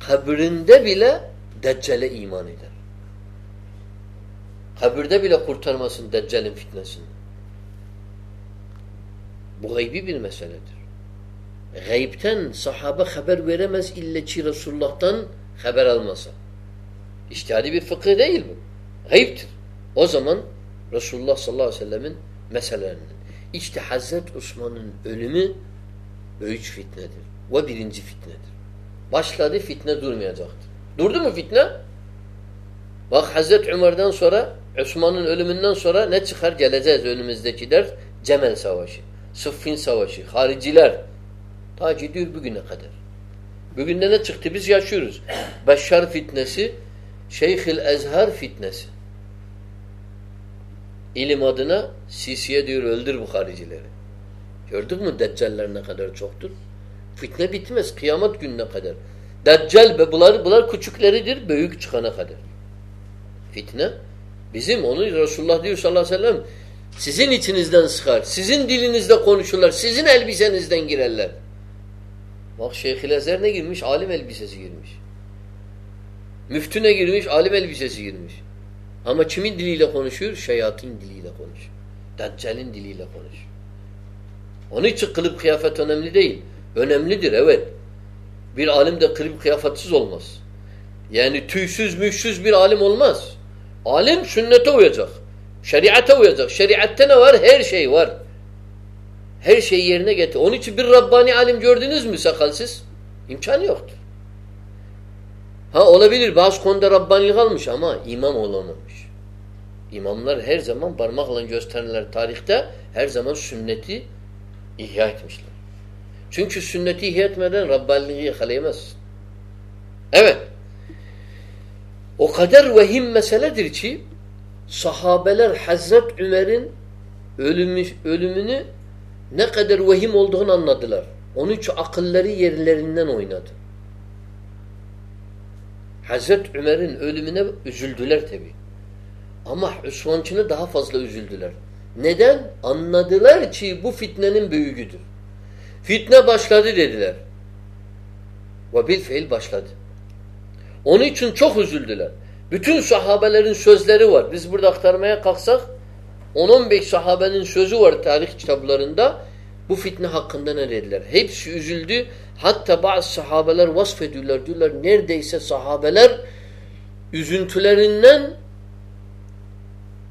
S1: kabrinde bile Deccal'e iman eder. Kabirde bile kurtarmasın Deccal'in fitnesini. Bu gaybi bir meseledir. Gaybten sahabe haber veremez illa ki Resulullah'tan haber almasa. İçtihadi bir fıkıh değil bu. Gayiptir. O zaman Resulullah sallallahu aleyhi ve sellemin meselelerinden. İşte Hazret Osman'ın ölümü büyük fitnedir. Ve birinci fitnedir. Başladı fitne durmayacaktır. Durdu mu fitne? Bak Hazreti Ömer'den sonra Osman'ın ölümünden sonra ne çıkar? Geleceğiz önümüzdeki ders. Cemel Savaşı, Sıffin Savaşı, hariciler. Ta gidiyor bugüne kadar. Bugün de ne çıktı? Biz yaşıyoruz. Beşşar fitnesi, Şeyhül Ezhar fitnesi. İlim adına Sisi'ye diyor öldür bu haricileri. Gördük mü deccaller ne kadar çoktur? Fitne bitmez kıyamet gününe kadar. Deccal ve bunlar, bunlar küçükleridir büyük çıkana kadar. Fitne bizim onu Resulullah diyor sallallahu aleyhi ve sellem sizin içinizden sıkar. Sizin dilinizde konuşurlar. Sizin elbisenizden girerler. Bak Şeyh Ezer ne girmiş? Alim elbisesi girmiş. Müftüne girmiş? Alim elbisesi girmiş. Ama kimin diliyle konuşuyor? Şeyatin diliyle konuşuyor. Deccal'in diliyle konuşuyor. Onun için kılıp kıyafet önemli değil. Önemlidir evet. Bir alim de kılıp kıyafetsiz olmaz. Yani tüysüz müşsüz bir alim olmaz. Alim sünnete uyacak. Şeriate uyacak. Şeriatte ne var? Her şey var. Her şeyi yerine getir. Onun için bir Rabbani alim gördünüz mü sakalsız? İmkanı yoktur. Ha olabilir bazı konuda Rabbanilik almış ama imam olamamış. İmamlar her zaman parmakla gösterirler tarihte her zaman sünneti ihya etmişler. Çünkü sünneti ihya etmeden Rabbaniliği yakalayamazsın. Evet. O kadar vehim meseledir ki sahabeler Hazret Ömer'in ölümü, ölümünü ne kadar vehim olduğunu anladılar. Onun için akılları yerlerinden oynadı. Hazret Ömer'in ölümüne üzüldüler tabi. Ama Osmançını daha fazla üzüldüler. Neden? Anladılar ki bu fitnenin büyüğüdür. Fitne başladı dediler. Ve bil fiil başladı. Onun için çok üzüldüler. Bütün sahabelerin sözleri var. Biz burada aktarmaya kalksak 10-15 sahabenin sözü var tarih kitaplarında. Bu fitne hakkında ne dediler? Hepsi üzüldü. Hatta bazı sahabeler vasfediyorlar. Diyorlar neredeyse sahabeler üzüntülerinden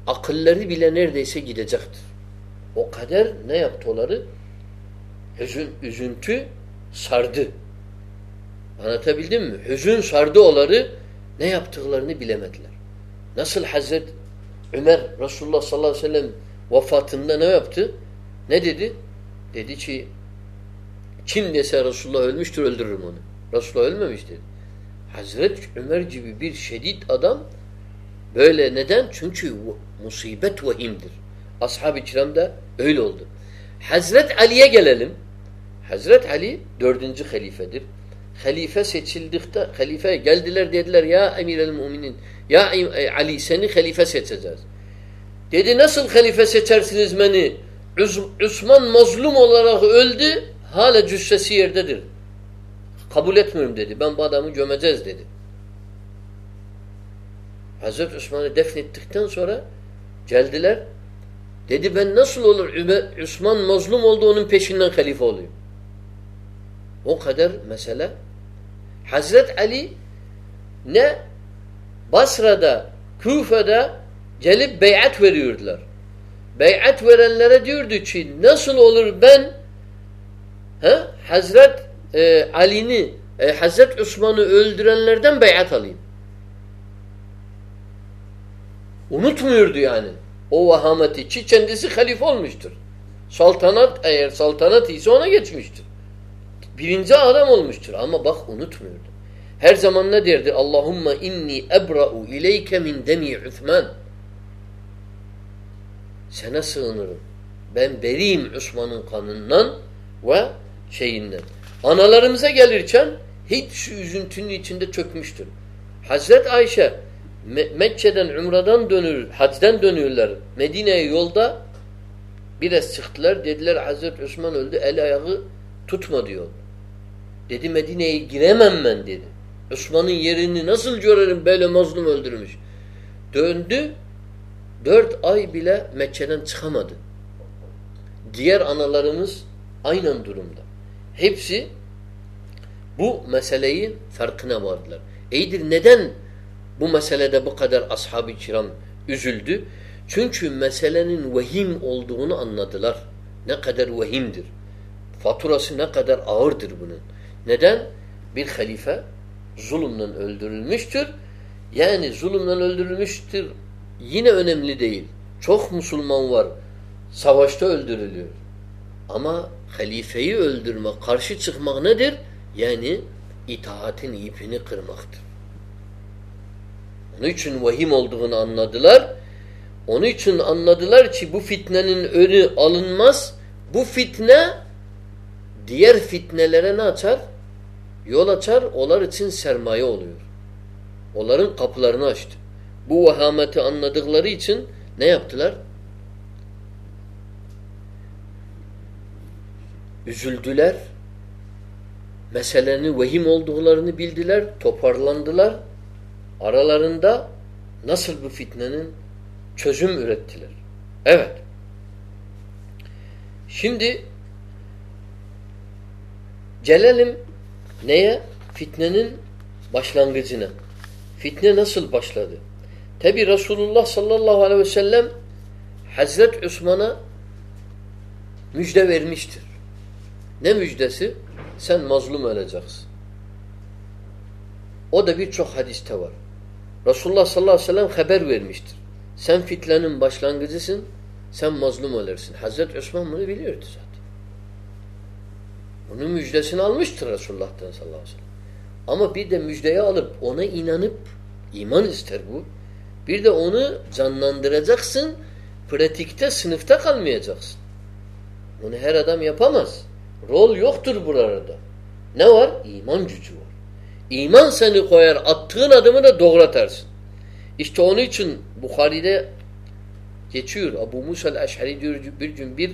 S1: akılları bile neredeyse gidecektir. O kadar ne yaptıları? Hüzün, üzüntü sardı. Anlatabildim mi? Hüzün sardı onları ne yaptıklarını bilemediler. Nasıl Hazret Ömer Resulullah sallallahu aleyhi ve sellem vefatında ne yaptı? Ne dedi? Dedi ki kim dese Resulullah ölmüştür öldürürüm onu. Resulullah ölmemiş dedi. Hazret Ömer gibi bir şedid adam böyle neden? Çünkü musibet vahimdir. Ashab-ı kiramda öyle oldu. Hazret Ali'ye gelelim. Hazret Ali dördüncü halifedir. Halife seçildikte halife geldiler dediler ya emir el müminin ya Ali seni halife seçeceğiz. Dedi nasıl halife seçersiniz beni? Osman mazlum olarak öldü hala cüssesi yerdedir. Kabul etmiyorum dedi. Ben bu adamı gömeceğiz dedi. Hazreti Osman'ı defnettikten sonra geldiler. Dedi ben nasıl olur Osman mazlum oldu onun peşinden halife olayım. O kadar mesele. Hazret Ali ne Basra'da, Küfe'de gelip beyat veriyordular. Beyat verenlere diyordu ki nasıl olur ben he, Hazret e, Ali'ni e, Hazret Osman'ı öldürenlerden beyat alayım. Unutmuyordu yani. O vahameti ki kendisi halife olmuştur. Saltanat eğer saltanat ise ona geçmiştir. Birinci adam olmuştur ama bak unutmuyordu. Her zaman ne derdi? Allahumma inni ebra'u ileyke min demi Uthman. Sana sığınırım. Ben beriyim Osman'ın kanından ve şeyinden. Analarımıza gelirken hiç üzüntünün içinde çökmüştür. Hazret Ayşe Me Mekke'den, Umra'dan dönür, hacden dönüyorlar. Medine'ye yolda biraz çıktılar. Dediler Hazreti Osman öldü, el ayağı tutma diyor. Dedi Medine'ye giremem ben dedi. Osman'ın yerini nasıl görerim böyle mazlum öldürmüş. Döndü, dört ay bile Mekke'den çıkamadı. Diğer analarımız aynen durumda. Hepsi bu meseleyi farkına vardılar. İyidir neden bu meselede bu kadar ashab-ı kiram üzüldü? Çünkü meselenin vehim olduğunu anladılar. Ne kadar vehimdir. Faturası ne kadar ağırdır bunun. Neden? Bir halife zulümden öldürülmüştür. Yani zulümden öldürülmüştür yine önemli değil. Çok Müslüman var. Savaşta öldürülüyor. Ama halifeyi öldürme, karşı çıkmak nedir? Yani itaatin ipini kırmaktır. Onun için vahim olduğunu anladılar. Onun için anladılar ki bu fitnenin önü alınmaz. Bu fitne diğer fitnelere ne açar? Yol açar, onlar için sermaye oluyor. Onların kapılarını açtı. Bu vahameti anladıkları için ne yaptılar? Üzüldüler. Meselenin vehim olduklarını bildiler, toparlandılar. Aralarında nasıl bu fitnenin çözüm ürettiler. Evet. Şimdi gelelim neye? Fitnenin başlangıcına. Fitne nasıl başladı? Tabi Resulullah sallallahu aleyhi ve sellem Hazret Osman'a müjde vermiştir. Ne müjdesi? Sen mazlum öleceksin. O da birçok hadiste var. Resulullah sallallahu aleyhi ve sellem haber vermiştir. Sen fitnenin başlangıcısın, sen mazlum ölersin. Hazreti Osman bunu biliyordu zaten. Bunun müjdesini almıştır Resulullah'tan sallallahu aleyhi ve sellem. Ama bir de müjdeyi alıp ona inanıp iman ister bu. Bir de onu canlandıracaksın. Pratikte sınıfta kalmayacaksın. Bunu her adam yapamaz. Rol yoktur burada. Ne var? İman gücü. İman seni koyar, attığın adımı da doğratarsın. İşte onun için Bukhari'de geçiyor. Abu Musa el-Eşhari diyor bir gün bir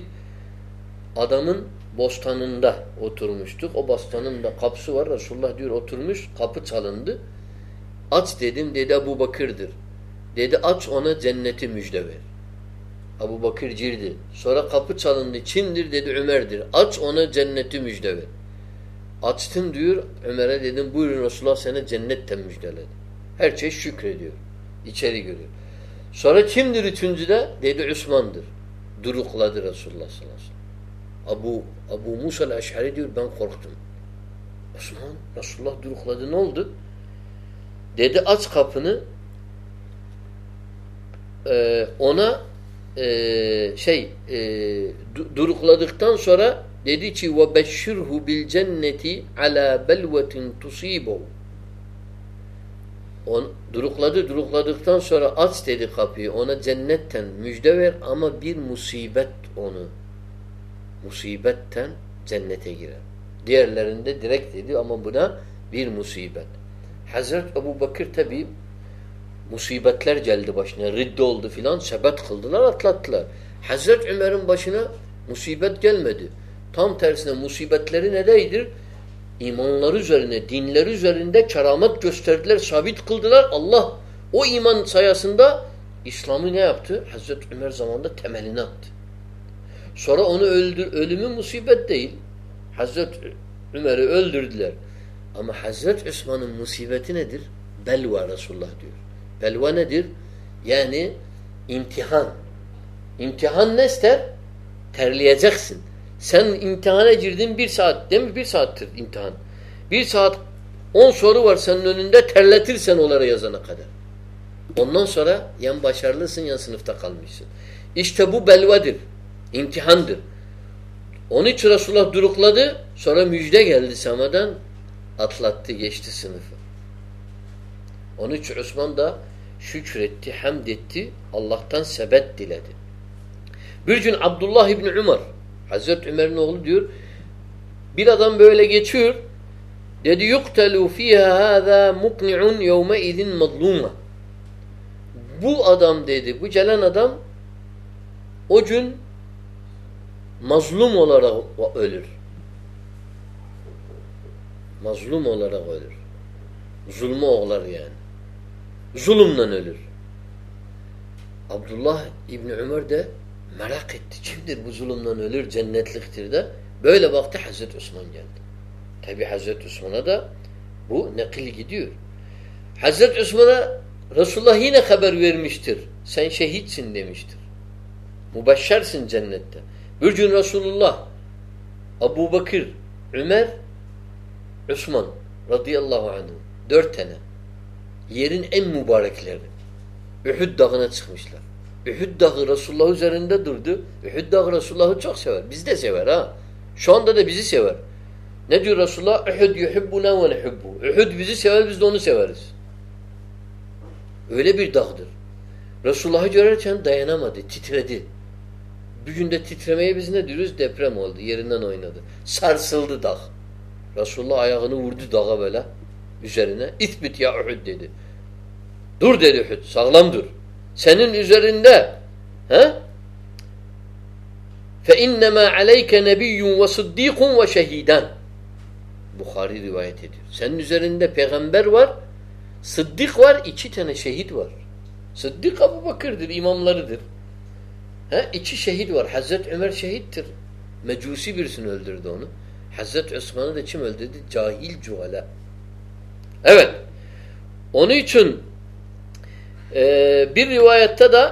S1: adamın bostanında oturmuştuk. O bostanın da kapısı var. Resulullah diyor oturmuş. Kapı çalındı. Aç dedim. Dedi Ebu Bakır'dır. Dedi aç ona cenneti müjde ver. Abu Bakır girdi. Sonra kapı çalındı. Kimdir dedi Ömer'dir. Aç ona cenneti müjde ver. Açtım diyor Ömer'e dedim buyurun Resulullah sana cennetten müjdeledi. Her şey şükrediyor. İçeri görüyor. Sonra kimdir üçüncüde? Dedi Osman'dır. Durukladı Resulullah sallallahu aleyhi ve sellem. Abu, Abu Musa el-Eş'ari diyor ben korktum. Osman Resulullah durukladı ne oldu? Dedi aç kapını ee, ona e, şey e, durukladıktan sonra dedi ki ve beşşirhu bil cenneti ala belvetin tusibu On, durukladı durukladıktan sonra aç dedi kapıyı ona cennetten müjde ver ama bir musibet onu musibetten cennete girer. Diğerlerinde direkt dedi ama buna bir musibet. Hazret Ebu Bakır tabi musibetler geldi başına. Riddi oldu filan. Sebet kıldılar atlattılar. Hazret Ömer'in başına musibet gelmedi. Tam tersine musibetleri nedeydir? İmanları üzerine, dinleri üzerinde keramet gösterdiler, sabit kıldılar. Allah o iman sayesinde İslam'ı ne yaptı? Hazreti Ömer zamanında temelini attı. Sonra onu öldür, ölümü musibet değil. Hazreti Ömer'i öldürdüler. Ama Hazreti Osman'ın musibeti nedir? Belva Resulullah diyor. Belva nedir? Yani imtihan. İmtihan ne ister? Terleyeceksin. Sen imtihana girdin bir saat değil mi? Bir saattir imtihan. Bir saat on soru var senin önünde terletirsen onları yazana kadar. Ondan sonra yan başarılısın yan sınıfta kalmışsın. İşte bu belvadır. İmtihandır. Onun için Resulullah durukladı. Sonra müjde geldi semadan. Atlattı geçti sınıfı. Onun için Osman da şükretti, hamd etti. Allah'tan sebet diledi. Bir gün Abdullah İbni Umar Hazreti Ömer'in oğlu diyor bir adam böyle geçiyor dedi yuktelu fiha hâzâ mukni'un yevme idin madlûma bu adam dedi bu gelen adam o gün mazlum olarak ölür. Mazlum olarak ölür. Zulme oğlar yani. Zulümden ölür. Abdullah İbni Ömer de merak etti. Kimdir bu zulümden ölür cennetliktir de. Böyle baktı Hazreti Osman geldi. Tabi Hazreti Osman'a da bu nakil gidiyor. Hazreti Osman'a Resulullah yine haber vermiştir. Sen şehitsin demiştir. Mübeşşersin cennette. Bir gün Resulullah, Abu Bakır, Ömer, Osman radıyallahu anh dört tane yerin en mübarekleri Uhud dağına çıkmışlar. Uhud dağı Resulullah üzerinde durdu. Uhud dağı Resulullah'ı çok sever. Biz de sever ha. Şu anda da bizi sever. Ne diyor Resulullah? Uhud yuhibbuna ve nehubbu. Uhud bizi sever, biz de onu severiz. Öyle bir dağdır. Resulullah'ı görürken dayanamadı, titredi. Bir günde titremeye biz ne diyoruz? Deprem oldu, yerinden oynadı. Sarsıldı dağ. Resulullah ayağını vurdu dağa böyle üzerine. İthbit ya Uhud dedi. Dur dedi Uhud, sağlam dur. Senin üzerinde he? فَاِنَّمَا عَلَيْكَ نَبِيٌّ وَصُدِّيقٌ وَشَهِيدًا Bukhari rivayet ediyor. Senin üzerinde peygamber var, sıddık var, iki tane şehit var. Sıddık Abu Bakır'dır, imamlarıdır. He? İki şehit var. Hazreti Ömer şehittir. Mecusi birisini öldürdü onu. Hazreti Osman'ı da kim öldürdü? Cahil cuhala. Evet. Onun için e, bir rivayette de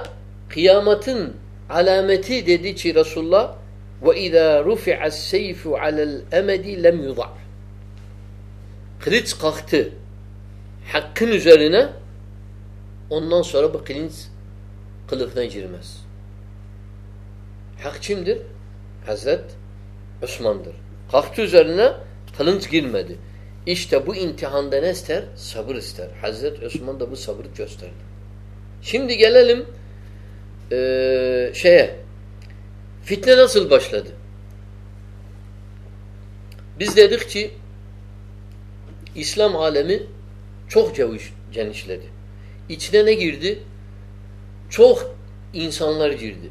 S1: kıyametin alameti dedi ki Resulullah ve izâ rufi'as seyfu alel emedi lem yudâ. Kılıç kalktı hakkın üzerine ondan sonra bu kılıç kılıfına girmez. Hak kimdir? Hazret Osman'dır. Kalktı üzerine kılınç girmedi. İşte bu imtihanda ne ister? Sabır ister. Hazret Osman da bu sabrı gösterdi. Şimdi gelelim ee, şeye. Fitne nasıl başladı? Biz dedik ki İslam alemi çok genişledi. İçine ne girdi? Çok insanlar girdi.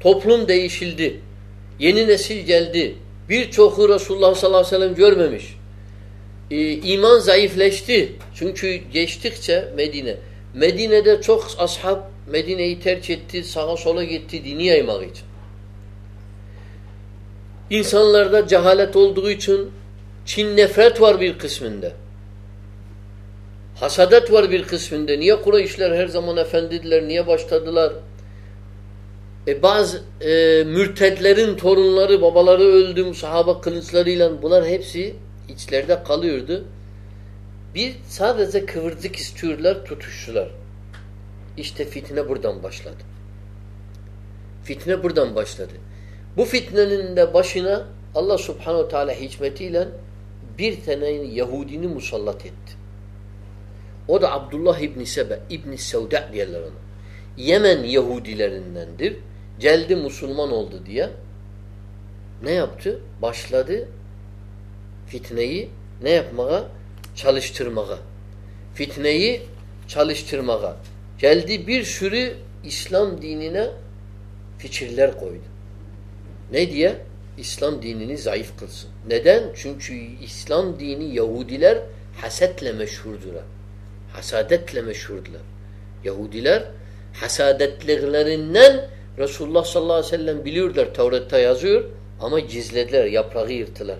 S1: Toplum değişildi. Yeni nesil geldi. Birçoku Resulullah sallallahu aleyhi ve sellem görmemiş. Ee, iman zayıfleşti. Çünkü geçtikçe Medine Medine'de çok ashab Medine'yi terk etti, sağa sola gitti dini yaymak için. İnsanlarda cehalet olduğu için Çin nefret var bir kısmında. Hasadet var bir kısmında. Niye Kureyşler her zaman efendidiler? Niye başladılar? E bazı e, mürtedlerin torunları, babaları öldü sahaba kılıçlarıyla bunlar hepsi içlerde kalıyordu. Bir sadece kıvırcık istiyorlar, tutuştular. İşte fitne buradan başladı. Fitne buradan başladı. Bu fitnenin de başına Allah subhanehu teala hikmetiyle bir tane Yahudini musallat etti. O da Abdullah İbni Sebe, İbni Sevda diyorlar ona. Yemen Yahudilerindendir. Geldi Müslüman oldu diye. Ne yaptı? Başladı fitneyi ne yapmaya? Çalıştırmaya. Fitneyi çalıştırmaya. Geldi bir sürü İslam dinine fikirler koydu. Ne diye? İslam dinini zayıf kılsın. Neden? Çünkü İslam dini Yahudiler hasetle meşhurdular. Hasadetle meşhurdular. Yahudiler hasadetlerinden Resulullah sallallahu aleyhi ve sellem biliyorlar Tevrat'ta yazıyor ama gizlediler, yaprağı yırttılar.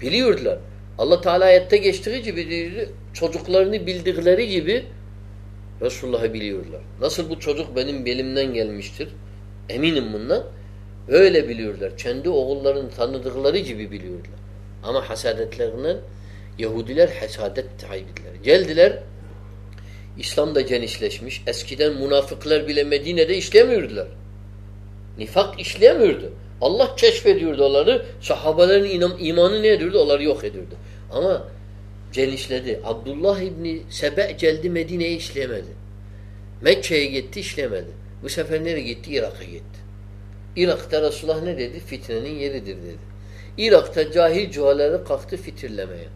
S1: Biliyordular. Allah Teala ayette geçtiği gibi çocuklarını bildikleri gibi Resulullah'ı biliyorlar. Nasıl bu çocuk benim belimden gelmiştir? Eminim bundan. Öyle biliyorlar. Kendi oğullarını tanıdıkları gibi biliyorlar. Ama hasadetlerinden Yahudiler hasadet sahibidiler. Geldiler İslam da genişleşmiş. Eskiden münafıklar bile Medine'de işlemiyordular. Nifak işlemiyordu. Allah keşfediyordu onları. Sahabelerin iman, imanı ne ediyordu? Onları yok ediyordu. Ama genişledi. Abdullah İbni Sebe geldi Medine'ye işlemedi. Mekke'ye gitti işlemedi. Bu sefer nereye gitti? Irak'a gitti. Irak'ta Resulullah ne dedi? Fitnenin yeridir dedi. Irak'ta cahil cuhaları kalktı fitirlemeye.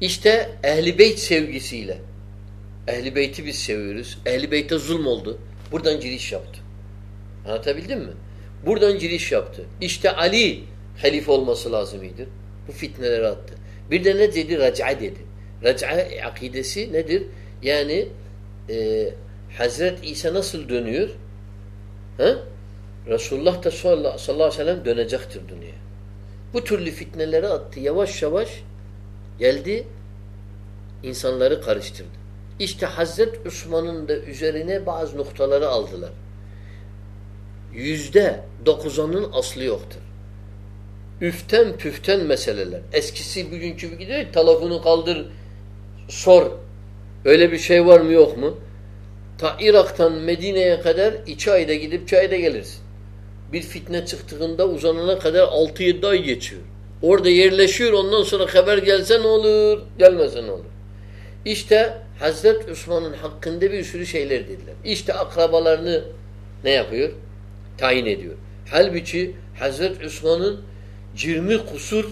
S1: İşte ehli beyt sevgisiyle ehli beyti biz seviyoruz. Ehli beyte zulm oldu. Buradan giriş yaptı. Anlatabildim mi? Buradan giriş yaptı. İşte Ali halife olması lazımıydı. Bu fitneleri attı. Bir de ne dedi? Rac'a dedi. Rac'a akidesi nedir? Yani e, Hazret İsa nasıl dönüyor? Ha? Resulullah da sallallahu aleyhi ve sellem dönecektir dünyaya. Bu türlü fitneleri attı. Yavaş yavaş geldi insanları karıştırdı. İşte Hazret Osman'ın da üzerine bazı noktaları aldılar. Yüzde dokuzanın aslı yoktur. Üften püften meseleler. Eskisi bugünkü gibi değil. Telefonu kaldır, sor. Öyle bir şey var mı yok mu? Ta Irak'tan Medine'ye kadar iki ayda gidip iki ayda gelirsin. Bir fitne çıktığında uzanana kadar altı yedi ay geçiyor. Orada yerleşiyor ondan sonra haber gelse ne olur, gelmese ne olur. İşte Hazret Osman'ın hakkında bir sürü şeyler dediler. İşte akrabalarını ne yapıyor? Tayin ediyor. Halbuki Hazret Osman'ın 20 kusur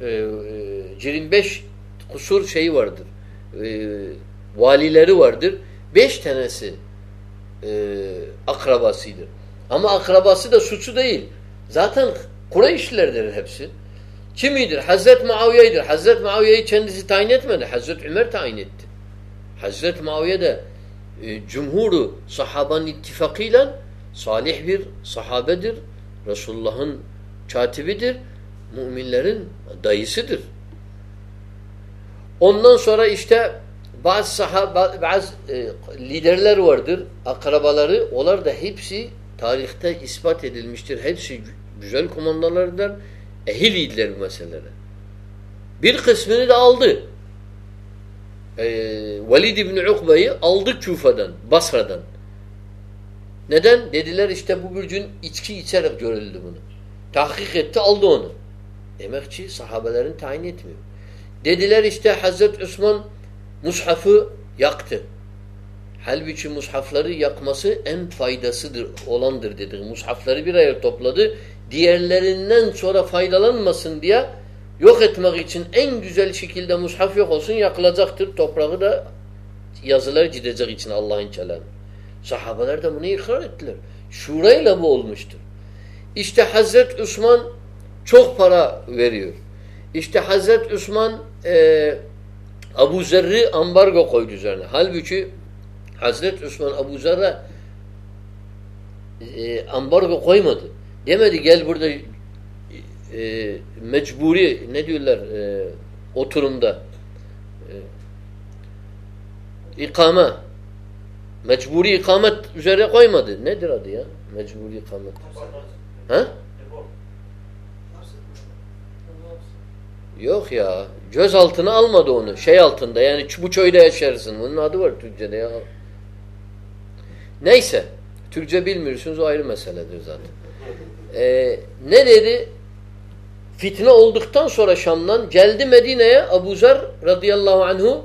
S1: e, 25 e, kusur şeyi vardır. E, valileri vardır. 5 tanesi e, akrabasıdır. Ama akrabası da suçu değil. Zaten Kureyşlilerdir hepsi. Kimidir? Hazret Muaviye'dir. Hazret Muaviye'yi kendisi tayin etmedi. Hazret Ömer tayin etti. Hazret Muaviye de e, cumhuru sahabanın ittifakıyla salih bir sahabedir. Resulullah'ın katibidir. Müminlerin dayısıdır. Ondan sonra işte bazı sahaba, bazı e, liderler vardır, akrabaları. Onlar da hepsi tarihte ispat edilmiştir. Hepsi güzel kumandalardır. Ehil bu meselelere. Bir kısmını da aldı. Ee, Velid İbni Ukbe'yi aldı Küfa'dan, Basra'dan. Neden? Dediler işte bu bir gün içki içerek görüldü bunu. Tahkik etti, aldı onu. Demek ki sahabelerin tayin etmiyor. Dediler işte Hazreti Osman mushafı yaktı. Halbuki mushafları yakması en faydasıdır, olandır dedi. Mushafları bir araya topladı diğerlerinden sonra faydalanmasın diye yok etmek için en güzel şekilde mushaf yok olsun yakılacaktır. Toprağı da yazılar gidecek için Allah'ın kelamı. Sahabeler de bunu ikrar ettiler. Şurayla bu olmuştur. İşte Hazret Osman çok para veriyor. İşte Hazret Osman e, Abu Zerri ambargo koydu üzerine. Halbuki Hazreti Osman Abu Zerre e, ambargo koymadı. Demedi gel burada e, mecburi ne diyorlar e, oturumda e, ikame mecburi ikamet üzere koymadı. Nedir adı ya? Mecburi ikamet. Ha? Yok ya. Göz altına almadı onu. Şey altında yani bu köyde yaşarsın. Bunun adı var Türkçe'de ya. Neyse. Türkçe bilmiyorsunuz o ayrı meseledir zaten. Ee, ne dedi? Fitne olduktan sonra Şam'dan geldi Medine'ye Abu Zer radıyallahu anhu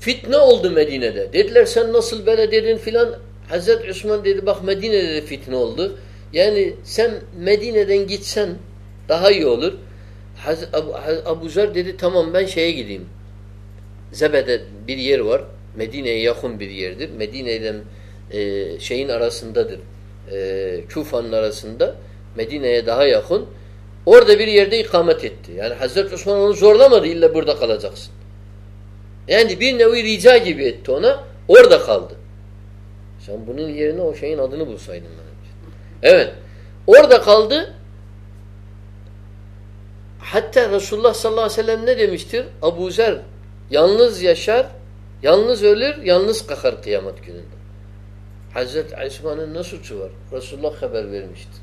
S1: fitne oldu Medine'de. Dediler sen nasıl böyle dedin filan. Hazreti Osman dedi bak Medine'de de fitne oldu. Yani sen Medine'den gitsen daha iyi olur. Abu, Abu Zer dedi tamam ben şeye gideyim. Zebe'de bir yer var. Medine'ye yakın bir yerdir. Medine'den e, şeyin arasındadır. E, Kufa'nın arasında. Medine'ye daha yakın. Orada bir yerde ikamet etti. Yani Hazreti Osman onu zorlamadı illa burada kalacaksın. Yani bir nevi rica gibi etti ona. Orada kaldı. Sen bunun yerine o şeyin adını bulsaydın. Evet. Orada kaldı. Hatta Resulullah sallallahu aleyhi ve sellem ne demiştir? Abu Zer yalnız yaşar, yalnız ölür, yalnız kalkar kıyamet gününde. Hazreti Osman'ın ne suçu var? Resulullah haber vermiştir.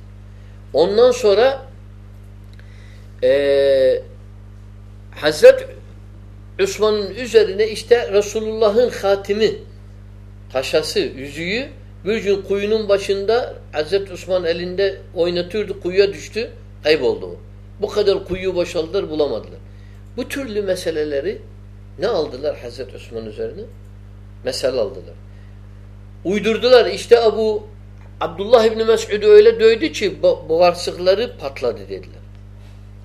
S1: Ondan sonra e, Hazreti Osman'ın üzerine işte Resulullah'ın hatimi taşası, yüzüğü bir gün kuyunun başında Hazreti Osman elinde oynatıyordu, kuyuya düştü, kayboldu o. Bu kadar kuyu boşaldılar bulamadılar. Bu türlü meseleleri ne aldılar Hazreti Osman üzerine? Mesele aldılar. Uydurdular. İşte Abu Abdullah İbni Mes'ud'u öyle dövdü ki bağırsakları patladı dediler.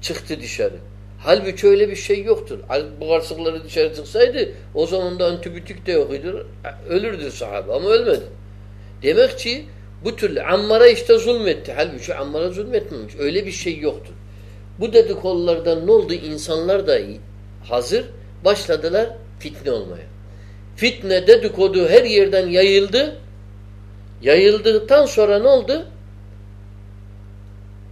S1: Çıktı dışarı. Halbuki öyle bir şey yoktur. Bağırsakları dışarı çıksaydı o zaman da antibiyotik de yokuydu. Ölürdü sahabe ama ölmedi. Demek ki bu türlü Ammar'a işte zulmetti. Halbuki Ammar'a zulmetmemiş. Öyle bir şey yoktur. Bu dedikodulardan ne oldu? İnsanlar da hazır başladılar fitne olmaya. Fitne dedikodu her yerden yayıldı. Yayıldıktan sonra ne oldu?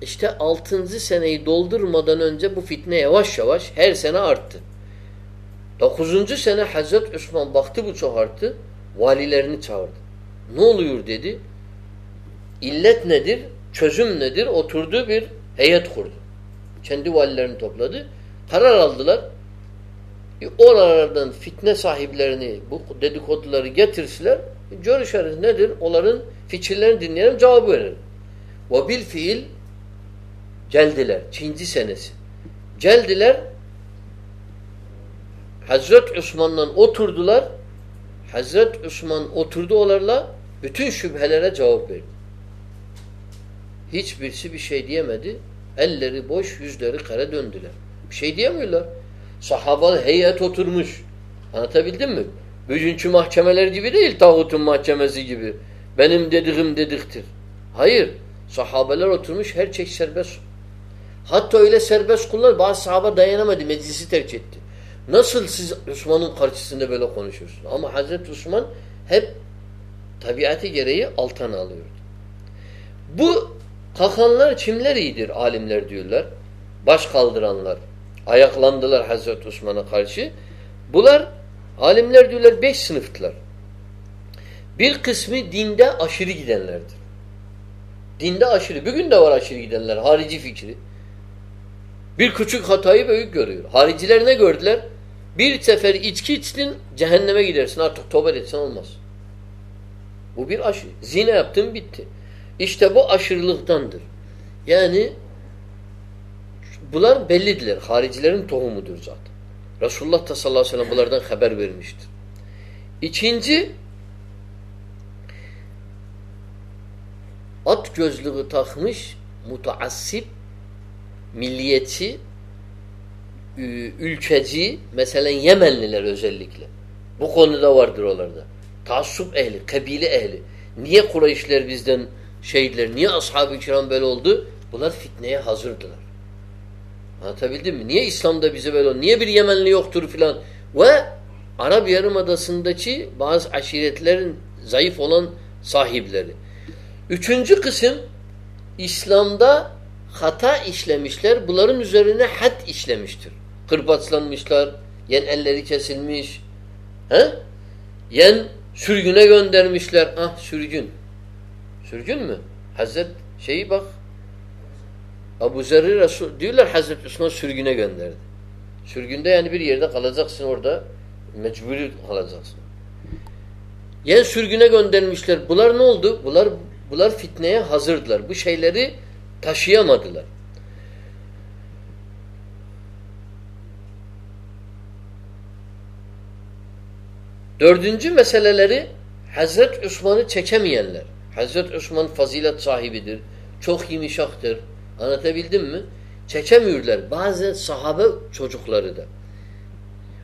S1: İşte altıncı seneyi doldurmadan önce bu fitne yavaş yavaş her sene arttı. Dokuzuncu sene Hazreti Osman baktı bu çok arttı. Valilerini çağırdı. Ne oluyor dedi. İllet nedir? Çözüm nedir? Oturdu bir heyet kurdu. Kendi valilerini topladı. Karar aldılar. E, oralardan fitne sahiplerini bu dedikoduları getirsiler. Görüşeriz nedir? Onların fikirlerini dinleyelim cevap verelim. Ve bil fiil geldiler. Çinci senesi. Geldiler Hazret Osman'dan oturdular. Hazret Osman oturdu onlarla bütün şüphelere cevap verdi. Hiçbirisi bir şey diyemedi. Elleri boş, yüzleri kara döndüler. Bir şey diyemiyorlar. Sahaba heyet oturmuş. Anlatabildim mi? Bugünkü mahkemeler gibi değil, tağutun mahkemesi gibi. Benim dediğim dediktir. Hayır. Sahabeler oturmuş, her çek serbest. Hatta öyle serbest kullan, bazı sahaba dayanamadı, meclisi terk etti. Nasıl siz Osman'ın karşısında böyle konuşuyorsunuz? Ama Hazreti Osman hep tabiatı gereği alttan alıyordu. Bu kalkanlar kimler iyidir alimler diyorlar. Baş kaldıranlar. Ayaklandılar Hazreti Osman'a karşı. Bunlar alimler diyorlar beş sınıftılar. Bir kısmı dinde aşırı gidenlerdir. Dinde aşırı. Bugün de var aşırı gidenler. Harici fikri. Bir küçük hatayı büyük görüyor. Hariciler ne gördüler? Bir sefer içki içtin cehenneme gidersin. Artık tövbe etsen olmaz. Bu bir aşırı. Zina yaptın bitti. İşte bu aşırılıktandır. Yani bunlar bellidiler. Haricilerin tohumudur zaten. Resulullah da sallallahu aleyhi ve sellem bunlardan haber vermiştir. İkinci at gözlüğü takmış mutaassip milliyetçi ülkeci mesela Yemenliler özellikle. Bu konuda vardır onlarda. Taassup ehli, kabile ehli. Niye Kureyşler bizden şeydiler, niye ashab-ı kiram böyle oldu? Bunlar fitneye hazırdılar. Anlatabildim mi? Niye İslam'da bize böyle oldu? Niye bir Yemenli yoktur filan? Ve Arap Yarımadası'ndaki bazı aşiretlerin zayıf olan sahipleri. Üçüncü kısım İslam'da hata işlemişler. Bunların üzerine had işlemiştir. Kırbaçlanmışlar, yen elleri kesilmiş, he? yen sürgüne göndermişler. Ah sürgün. Sürgün mü? Hazret şeyi bak. Abu Zerri Resul diyorlar Hazreti Osman sürgüne gönderdi. Sürgünde yani bir yerde kalacaksın orada. Mecburi kalacaksın. Yani sürgüne göndermişler. Bunlar ne oldu? Bunlar bunlar fitneye hazırdılar. Bu şeyleri taşıyamadılar. Dördüncü meseleleri Hazret Osman'ı çekemeyenler. Hazret Osman fazilet sahibidir. Çok yumuşaktır. Anlatabildim mi? Çekemiyorlar. Bazı sahabe çocukları da.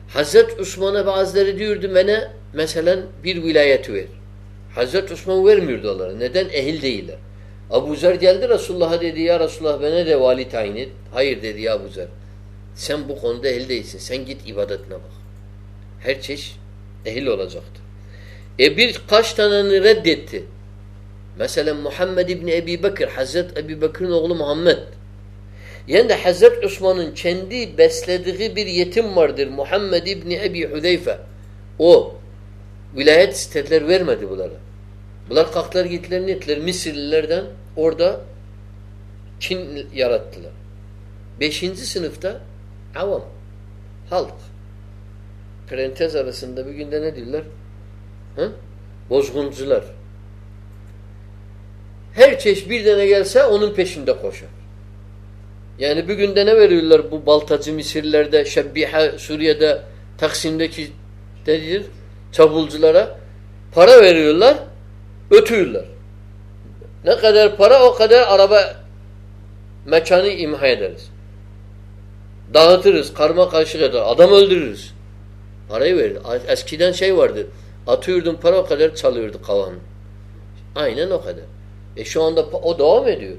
S1: Hazret Osman'a bazıları diyordu bana mesela bir vilayeti ver. Hazret Osman vermiyordu onlara. Neden? Ehil değiller. Abu Zer geldi Resulullah'a dedi ya Resulullah bana de vali tayin et. Hayır dedi ya Abu Zer. Sen bu konuda ehil değilsin. Sen git ibadetine bak. Her çeşit ehil olacaktır. E birkaç taneni reddetti. Mesela Muhammed İbni Ebi Bekir, Hazret Ebi Bekir'in oğlu Muhammed. Yani de Hazret Osman'ın kendi beslediği bir yetim vardır. Muhammed İbni Ebi Hudeyfe. O vilayet istediler vermedi bunlara. Bunlar kalktılar gittiler ne ettiler? Mısırlılardan orada Çin yarattılar. Beşinci sınıfta avam, halk. Parantez arasında bir günde ne diyorlar? Hı? Bozguncular. Her çeşit bir tane gelse onun peşinde koşar. Yani bir günde ne veriyorlar bu baltacı Misirlerde, Şebbiha Suriye'de, Taksim'deki nedir? Çabulculara para veriyorlar, ötüyorlar. Ne kadar para o kadar araba mekanı imha ederiz. Dağıtırız, karma karışık eder, adam öldürürüz. Parayı verir. Eskiden şey vardı, atıyordun para o kadar çalıyordu kavanı. Aynen o kadar. E şu anda o devam ediyor.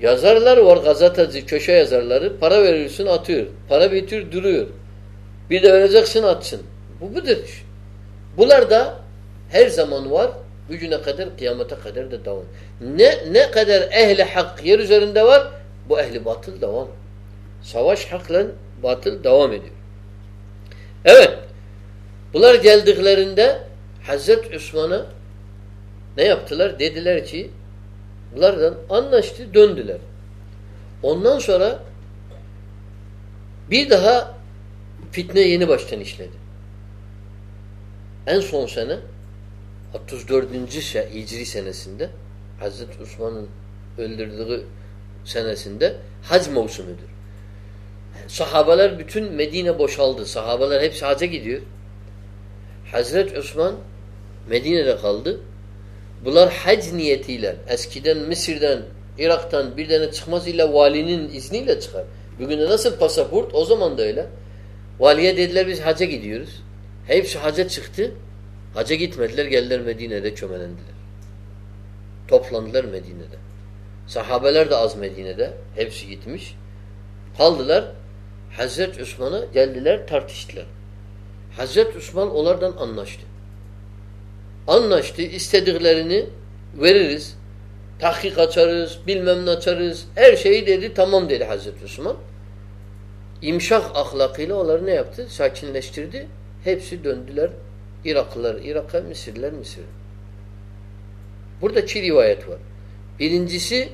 S1: Yazarlar var gazeteci, köşe yazarları. Para veriyorsun atıyor. Para bitiyor duruyor. Bir de vereceksin atsın. Bu budur. Bunlar da her zaman var. Gücüne kadar, kıyamete kadar da devam. Ne, ne kadar ehli hak yer üzerinde var, bu ehli batıl devam. Savaş hakla batıl devam ediyor. Evet. Bunlar geldiklerinde Hazreti Osman'a ne yaptılar? Dediler ki bunlardan anlaştı, döndüler. Ondan sonra bir daha fitne yeni baştan işledi. En son sene 34. Hicri senesinde Hazreti Osman'ın öldürdüğü senesinde hac mevsumudur. Sahabeler bütün Medine boşaldı. Sahabeler hepsi haca gidiyor. Hazreti Osman Medine'de kaldı. Bunlar hac niyetiyle eskiden Mısır'dan, Irak'tan bir tane çıkmasıyla valinin izniyle çıkar. Bugün de nasıl pasaport o zaman da öyle. Valiye dediler biz haca gidiyoruz. Hepsi haca çıktı. Haca gitmediler geldiler Medine'de çömelendiler. Toplandılar Medine'de. Sahabeler de az Medine'de. Hepsi gitmiş. Kaldılar. Hazreti Osman'a geldiler tartıştılar. Hazreti Osman onlardan anlaştı. Anlaştı. istediklerini veririz. Tahkik açarız, bilmem ne açarız. Her şeyi dedi tamam dedi Hazreti Osman. İmşak ahlakıyla onları ne yaptı? Sakinleştirdi. Hepsi döndüler. Iraklılar Irak'a, Mısırlılar Mısır'a. Burada iki rivayet var. Birincisi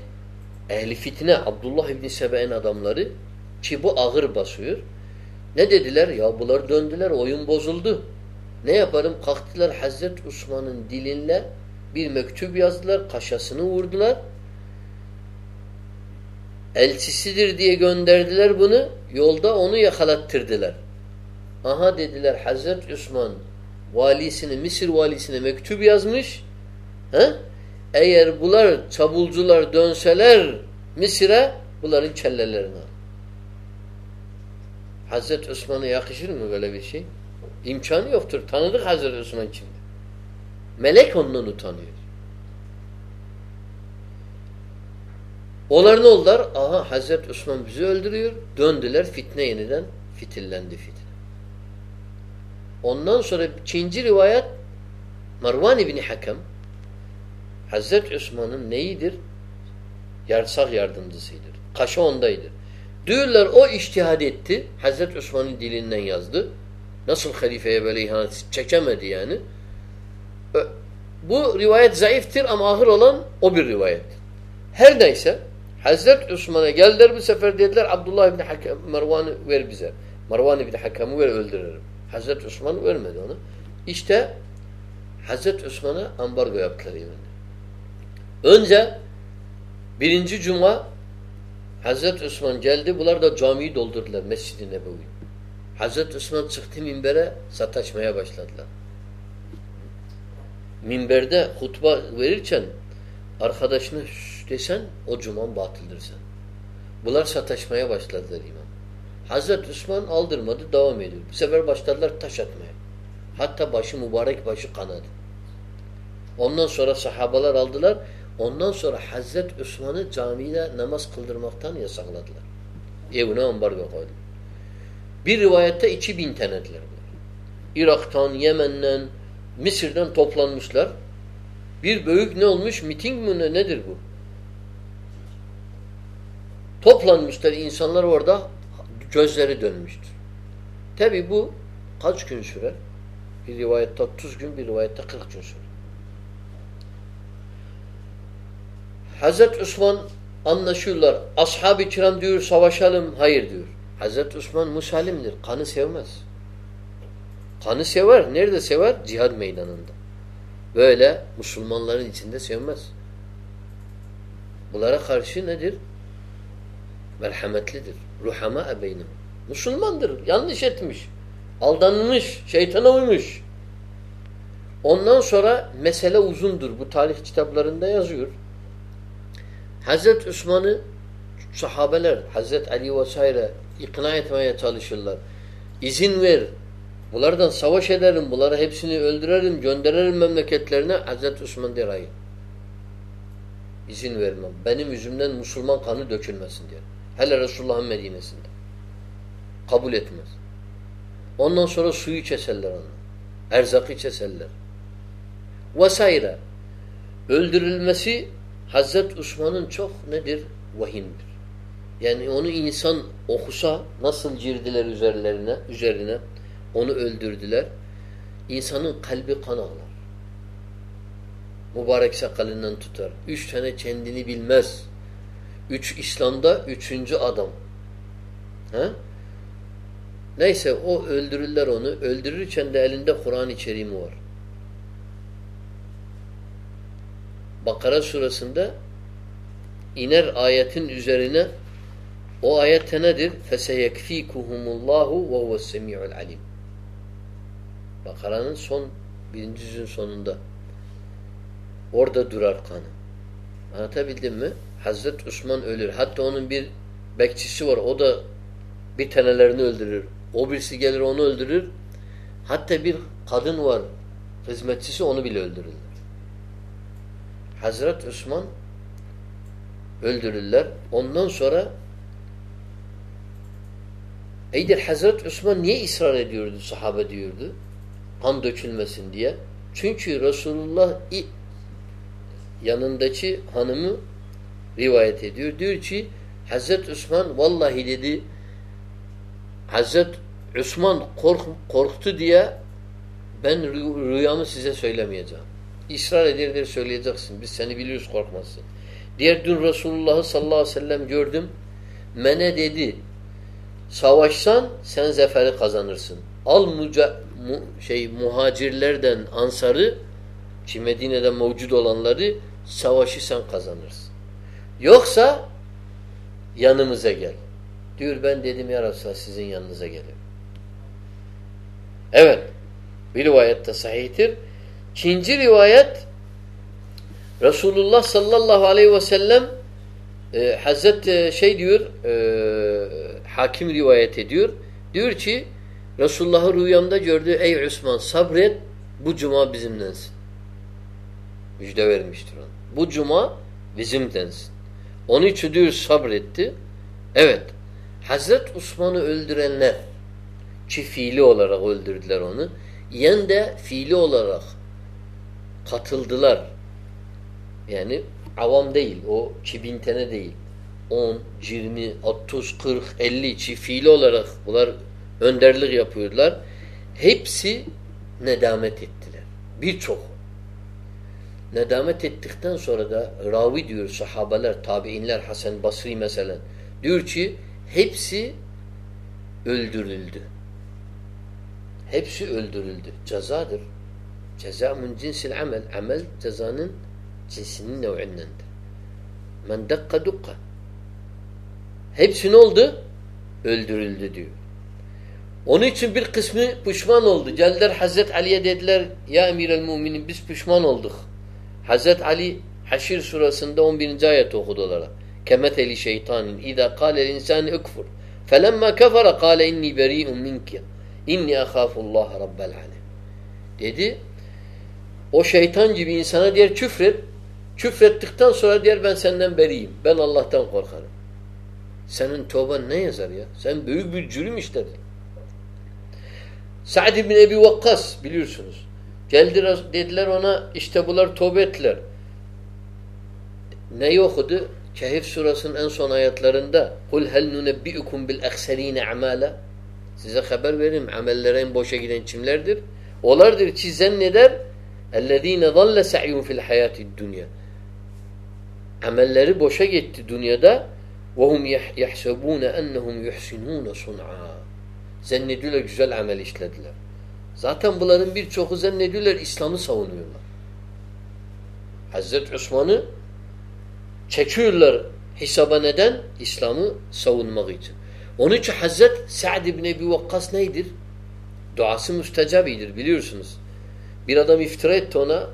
S1: ehli fitne Abdullah İbni Sebe'nin adamları ki bu ağır basıyor. Ne dediler? Ya bunlar döndüler, oyun bozuldu. Ne yaparım? Kalktılar Hazreti Osman'ın dilinle bir mektup yazdılar, kaşasını vurdular. Elçisidir diye gönderdiler bunu. Yolda onu yakalattırdılar. Aha dediler Hazreti Osman valisine, Mısır valisine mektup yazmış. He? Eğer bunlar çabulcular dönseler Mısır'a bunların kellelerini al. Hazreti Osman'a yakışır mı böyle bir şey? İmkanı yoktur. Tanıdık Hazreti Osman kimdir? Melek ondan utanıyor. Onlar ne oldular? Aha Hazreti Osman bizi öldürüyor. Döndüler fitne yeniden fitillendi fitne. Ondan sonra ikinci rivayet Marwan İbni Hakem Hazreti Osman'ın neyidir? Yarsak yardımcısıdır. Kaşı ondaydır. Diyorlar o iştihad etti. Hazreti Osman'ın dilinden yazdı. Nasıl halifeye böyle ihanet çekemedi yani. Bu rivayet zayıftır ama ahır olan o bir rivayet. Her neyse Hazreti Osman'a geldiler bu sefer dediler Abdullah İbni Hakem Mervan'ı ver bize. Mervan İbni Hakem'i ver öldürelim. Hazreti Osman vermedi onu. İşte Hazreti Osman'a ambargo yaptılar Yemen'de. Önce birinci cuma Hazreti Osman geldi. Bunlar da camiyi doldurdular. Mescid-i Nebevi. Hazreti Osman çıktı minbere sataşmaya başladılar. Minberde hutba verirken arkadaşına desen o cuman batıldır sen. Bunlar sataşmaya başladılar imam. Hazreti Osman aldırmadı, devam ediyor. Bu sefer başladılar taş atmaya. Hatta başı mübarek başı kanadı. Ondan sonra sahabalar aldılar. Ondan sonra Hazreti Osman'ı camide namaz kıldırmaktan yasakladılar. Evine ambargo koydu. Bir rivayette 2000 tanediler. Irak'tan, Yemen'den, Mısır'dan toplanmışlar. Bir büyük ne olmuş? Miting mi ne? Nedir bu? Toplanmışlar insanlar orada gözleri dönmüştür. Tabi bu kaç gün sürer? Bir rivayette 30 gün, bir rivayette 40 gün sürer. Hazreti Osman anlaşıyorlar. Ashab-ı kiram diyor savaşalım. Hayır diyor. Hazreti Osman musalimdir. Kanı sevmez. Kanı sever. Nerede sever? Cihad meydanında. Böyle Müslümanların içinde sevmez. Bunlara karşı nedir? Merhametlidir. Ruhama ebeynim. Müslümandır. Yanlış etmiş. Aldanmış. Şeytana uymuş. Ondan sonra mesele uzundur. Bu tarih kitaplarında yazıyor. Hazreti Osman'ı sahabeler, Hazreti Ali vesaire ikna etmeye çalışırlar. İzin ver. Bunlardan savaş ederim. Bunları hepsini öldürerim. Gönderirim memleketlerine. Hazreti Osman der hayır. İzin vermem. Benim yüzümden Müslüman kanı dökülmesin diye. Hele Resulullah'ın Medine'sinde. Kabul etmez. Ondan sonra suyu keserler onu. Erzakı keserler. Vesaire. Öldürülmesi Hazreti Osman'ın çok nedir? Vahimdir. Yani onu insan okusa nasıl girdiler üzerlerine, üzerine onu öldürdüler. İnsanın kalbi kan ağlar. Mübarek sakalından tutar. Üç tane kendini bilmez. Üç İslam'da üçüncü adam. He? Neyse o öldürürler onu. Öldürürken de elinde Kur'an-ı Kerim var. Bakara surasında iner ayetin üzerine o ayette nedir? فَسَيَكْف۪يكُهُمُ اللّٰهُ وَهُوَ السَّمِيعُ الْعَلِيمُ Bakara'nın son birinci yüzün sonunda orada durar kanı. Anlatabildim mi? Hazreti Osman ölür. Hatta onun bir bekçisi var. O da bir tanelerini öldürür. O birisi gelir onu öldürür. Hatta bir kadın var. Hizmetçisi onu bile öldürür. Hazret Osman öldürürler. Ondan sonra Eydir Hazret Osman niye ısrar ediyordu sahabe diyordu? Kan dökülmesin diye. Çünkü Resulullah yanındaki hanımı rivayet ediyor. Diyor ki Hazret Osman vallahi dedi Hazret Osman kork, korktu diye ben rüyamı size söylemeyeceğim. İsrar ederdir söyleyeceksin. Biz seni biliyoruz korkmazsın. Diğer dün Resulullah'ı sallallahu aleyhi ve sellem gördüm. Mene dedi savaşsan sen zeferi kazanırsın. Al muca, mu, şey muhacirlerden ansarı ki Medine'de mevcut olanları savaşı sen kazanırsın. Yoksa yanımıza gel. Diyor ben dedim ya Resulallah sizin yanınıza gelirim. Evet. Bir rivayette sahihtir. İkinci rivayet Resulullah sallallahu aleyhi ve sellem e, Hazret e, şey diyor e, hakim rivayet ediyor. Diyor ki Resulullah'ı rüyamda gördü. Ey Osman sabret bu cuma bizimdensin. Müjde vermiştir ona. Bu cuma bizimdensin. Onun için diyor sabretti. Evet. Hazret Osman'ı öldürenler ki fiili olarak öldürdüler onu. yen de fiili olarak katıldılar. Yani avam değil. O çibintene değil. 10, 20, 30, 40, 50 fiili olarak bunlar önderlik yapıyorlar. Hepsi nedamet ettiler. Birçok. Nedamet ettikten sonra da ravi diyor sahabeler, tabiinler, Hasan Basri mesela. Diyor ki hepsi öldürüldü. Hepsi öldürüldü. Cezadır. Ceza min cinsil amel. Amel cezanın cinsinin nev'indendir. Men dakka dukka. Hepsi ne oldu? Öldürüldü diyor. Onun için bir kısmı pişman oldu. Geldiler Hazret Ali'ye dediler ya emir el müminin biz pişman olduk. Hazret Ali Haşir surasında 11. ayet okudular. Kemeteli şeytanin İza kâlel insani ukfur. Felemma kefere kâle inni beri'un minke. İnni ahafullah rabbel alem. Dedi o şeytan gibi insana diğer küfret. Küfrettikten sonra diğer ben senden beriyim. Ben Allah'tan korkarım. Senin tövben ne yazar ya? Sen büyük bir cürüm işledin. Sa'd bin Ebi Vakkas biliyorsunuz. Geldiler dediler ona işte bunlar tövbe ettiler. Neyi okudu? Kehif surasının en son ayetlerinde Kul hel nunebbi'ukum bil ekserine amala Size haber vereyim amellerin boşa giden kimlerdir? Olardır ki zanneder اَلَّذ۪ينَ ظَلَّ سَعْيُمْ fil الْحَيَاتِ dünya. Amelleri boşa gitti dünyada وَهُمْ يَحْسَبُونَ اَنَّهُمْ يُحْسِنُونَ صُنْعًا Zannediyorlar güzel amel işlediler. Zaten bunların birçoku zannediyorlar İslam'ı savunuyorlar. Hazreti Osman'ı çekiyorlar hesaba neden? İslam'ı savunmak için. Onun için Hazret Sa'd ibn Ebi Vakkas neydir? Duası müstecabidir biliyorsunuz. Bir adam iftira etti ona,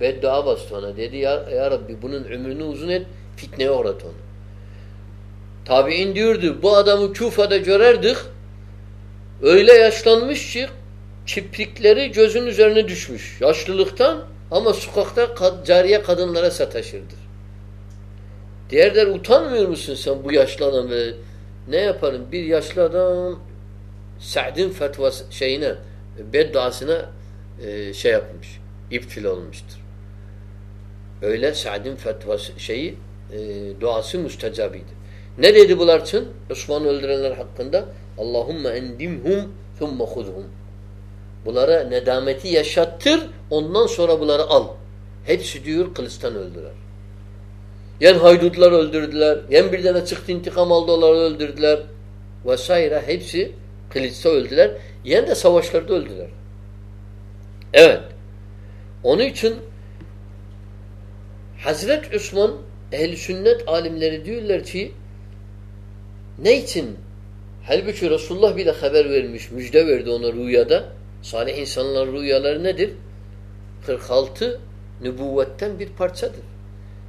S1: beddua bastı ona. Dedi ya, ya Rabbi bunun ömrünü uzun et, fitneye uğrat onu. Tabi'in diyordu, bu adamı Kufa'da görerdik, öyle yaşlanmış ki kiprikleri gözün üzerine düşmüş. Yaşlılıktan ama sokakta kad cariye kadınlara sataşırdır. Diğerler utanmıyor musun sen bu yaşlı adam böyle? Ne yaparım? Bir yaşlı adam Sa'd'in fetvası şeyine bedduasına e, şey yapmış. İptil olmuştur. Öyle Sa'd'in fetvası şeyi e, duası müstecabiydi. Ne dedi bunlar için? Osman'ı öldürenler hakkında Allahümme endimhum thumme khudhum. Bunlara nedameti yaşattır, ondan sonra bunları al. Hepsi diyor kılıçtan öldürer. Yen haydutlar öldürdüler, yen bir tane çıktı intikam aldılar öldürdüler. Vesaire hepsi kılıçta öldüler. Yen de savaşlarda öldüler. Evet. Onun için Hazret Osman ehl sünnet alimleri diyorlar ki ne için? Halbuki Resulullah bile haber vermiş, müjde verdi ona rüyada. Salih insanların rüyaları nedir? 46 nübüvvetten bir parçadır.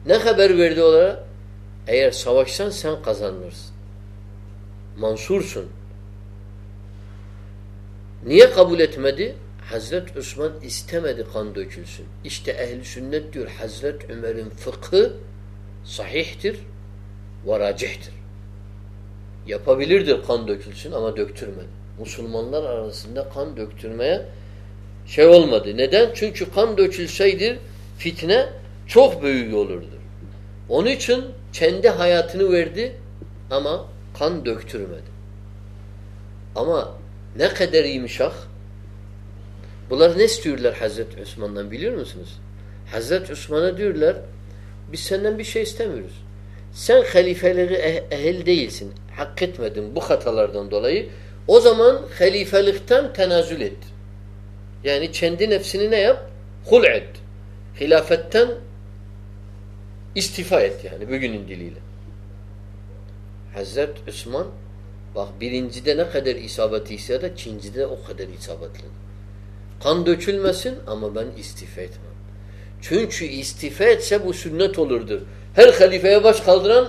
S1: Ne haber verdi onlara? Eğer savaşsan sen kazanırsın. Mansursun. Niye kabul etmedi? Hazret Osman istemedi kan dökülsün. İşte ehli sünnet diyor Hazret Ömer'in fıkhı sahihtir ve racihtir. Yapabilirdir kan dökülsün ama döktürmedi. Müslümanlar arasında kan döktürmeye şey olmadı. Neden? Çünkü kan dökülseydi fitne çok büyük olurdu. Onun için kendi hayatını verdi ama kan döktürmedi. Ama ne kadar iyiymiş ah. Bunlar ne istiyorlar Hazreti Osman'dan biliyor musunuz? Hazreti Osman'a diyorlar biz senden bir şey istemiyoruz. Sen halifeleri eh ehil değilsin. Hak etmedin bu hatalardan dolayı. O zaman halifelikten tenazül et. Yani kendi nefsini ne yap? Hul et. Hilafetten istifa et yani bugünün diliyle. Hazret Osman bak birincide ne kadar isabeti ise de ikincide o kadar isabetli. Kan dökülmesin ama ben istifa etmem. Çünkü istifa etse bu sünnet olurdur. Her halifeye baş kaldıran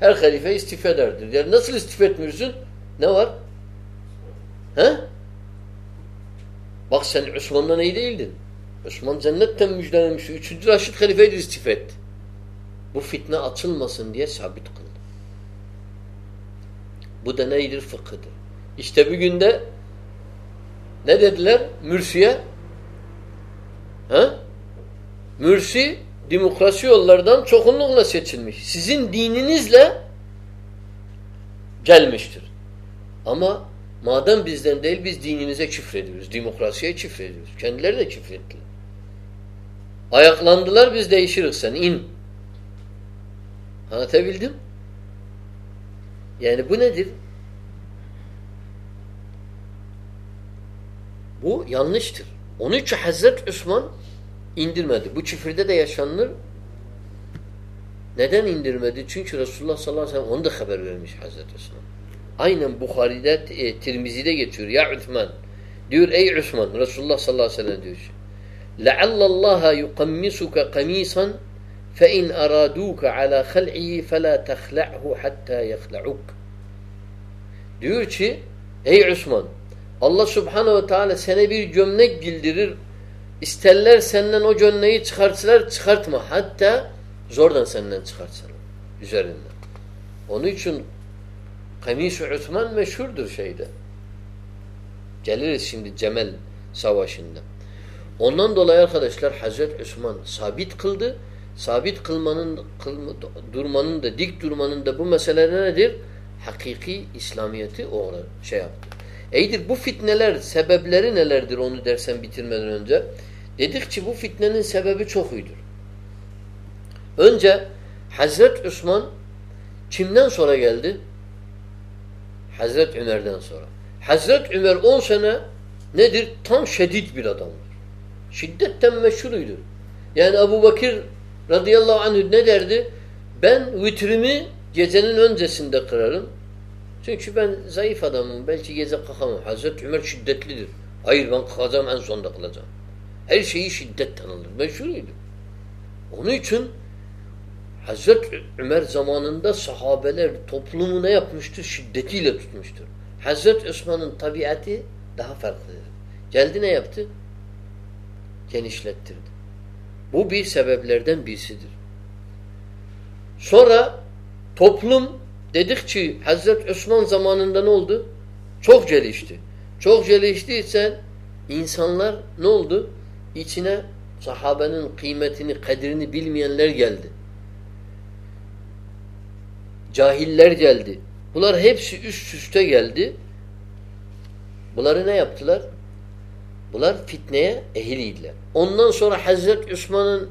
S1: her halife istifa ederdir. Yani nasıl istifa etmiyorsun? Ne var? He? Bak sen Osman'dan iyi değildin. Osman cennetten müjdelenmiş. Üçüncü Raşid halifeydi istifa etti. Bu fitne açılmasın diye sabit kıldı. Bu da neydir? Fıkıdır. İşte bir günde Ne dediler? Mürsiye ha? Mürsi demokrasi yollardan çokunlukla seçilmiş. Sizin dininizle gelmiştir. Ama madem bizden değil biz dinimize küfrediyoruz. Demokrasiye küfrediyoruz. Kendileri de küfrettiler. Ayaklandılar biz değişiriz sen in. Anlatabildim? Yani bu nedir? Bu yanlıştır. Onun için Hazreti Osman indirmedi. Bu küfürde de yaşanır. Neden indirmedi? Çünkü Resulullah sallallahu aleyhi ve sellem onu da haber vermiş Hazreti Osman. Aynen Bukhari'de, e, Tirmizi'de geçiyor. Ya Osman. Diyor ey Osman. Resulullah sallallahu aleyhi ve sellem diyor. لَعَلَّ اللّٰهَ يُقَمِّسُكَ قَمِيسًا فَاِنْ أَرَادُوكَ عَلَى خَلْعِهِ فَلَا تَخْلَعْهُ حَتَّى يَخْلَعُكَ Diyor ki ey Osman Allah subhanehu ve teala sana bir gömlek gildirir İsterler senden o gömleği çıkartsalar çıkartma. Hatta zordan senden çıkartsalar. Üzerinden. Onun için Kamis-i Osman meşhurdur şeyde. Geliriz şimdi Cemel Savaşı'nda. Ondan dolayı arkadaşlar Hazreti Osman sabit kıldı. Sabit kılmanın, kılma, durmanın da, dik durmanın da bu mesele nedir? Hakiki İslamiyeti o şey yaptı. Eydir bu fitneler, sebepleri nelerdir onu dersen bitirmeden önce? Dedik ki bu fitnenin sebebi çok uydur. Önce Hazret Osman kimden sonra geldi? Hazret Ömer'den sonra. Hazret Ömer 10 sene nedir? Tam şiddet bir adamdır. Şiddetten meşhuruydu. Yani Ebu Bakır radıyallahu anh ne derdi? Ben vitrimi gecenin öncesinde kırarım. Çünkü ben zayıf adamım. Belki gece kalkamam. Hazreti Ömer şiddetlidir. Hayır ben kalkacağım en sonda kılacağım. Her şeyi şiddet tanınır. Meşhuruydu. Onun için Hazreti Ömer zamanında sahabeler toplumu ne yapmıştır? Şiddetiyle tutmuştur. Hazreti Osman'ın tabiatı daha farklıdır. Geldi ne yaptı? Genişlettirdi. Bu bir sebeplerden birisidir. Sonra toplum dedik ki Hazreti Osman zamanında ne oldu? Çok gelişti. Çok geliştiyse insanlar ne oldu? İçine sahabenin kıymetini, kadrini bilmeyenler geldi. Cahiller geldi. Bunlar hepsi üst üste geldi. Bunları ne yaptılar? Bunlar fitneye ehiliydiler. Ondan sonra Hazreti Osman'ın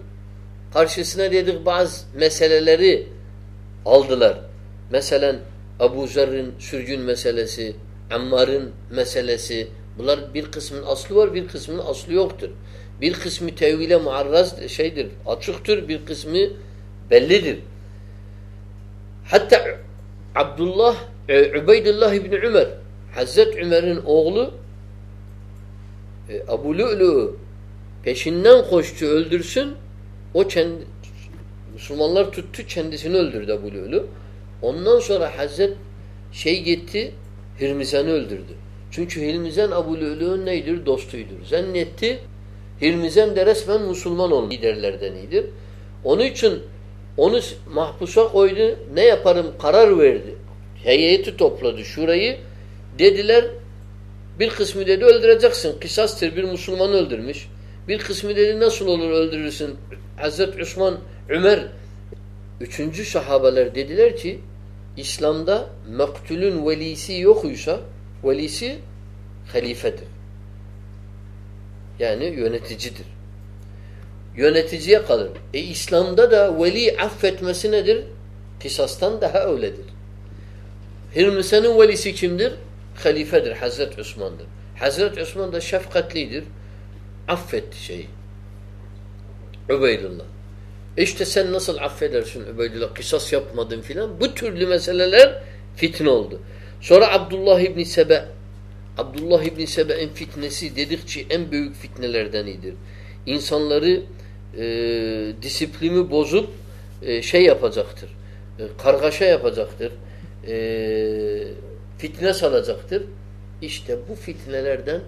S1: karşısına dedik bazı meseleleri aldılar. Mesela Abu Zer'in sürgün meselesi, Ammar'ın meselesi. Bunlar bir kısmın aslı var, bir kısmının aslı yoktur. Bir kısmı tevhile muarraz şeydir, açıktır, bir kısmı bellidir. Hatta Abdullah, e, Ubeydullah İbni Ömer, Hazreti Ömer'in oğlu e, Abu Lu'lu peşinden koştu öldürsün. O kendi Müslümanlar tuttu kendisini öldürdü Abu Lu'lu. Ondan sonra Hazret şey gitti Hirmizan'ı öldürdü. Çünkü Hirmizan Abu Lu'lu'nun neydir? Dostuydur. Zannetti Hirmizan de resmen Müslüman oldu. Liderlerden iyidir. Onun için onu mahpusa koydu. Ne yaparım? Karar verdi. Heyeti topladı şurayı. Dediler bir kısmı dedi öldüreceksin. Kısastır bir Müslümanı öldürmüş. Bir kısmı dedi nasıl olur öldürürsün? Hazreti Osman, Ömer üçüncü sahabeler dediler ki İslam'da maktulün velisi yokuysa velisi halifedir. Yani yöneticidir. Yöneticiye kalır. E İslam'da da veli affetmesi nedir? Kısastan daha öyledir. Hürmüse'nin velisi kimdir? Halifedir. Hazreti Osman'dır. Hazreti Osman da şefkatlidir. Affetti şeyi. Übeydullah. İşte sen nasıl affedersin Übeydullah? Kısas yapmadın filan. Bu türlü meseleler fitne oldu. Sonra Abdullah İbni Sebe Abdullah İbni Sebe'nin fitnesi dedikçe en büyük fitnelerden iyidir. İnsanları e, disiplini bozup e, şey yapacaktır. E, kargaşa yapacaktır. E, fitne salacaktır. İşte bu fitnelerden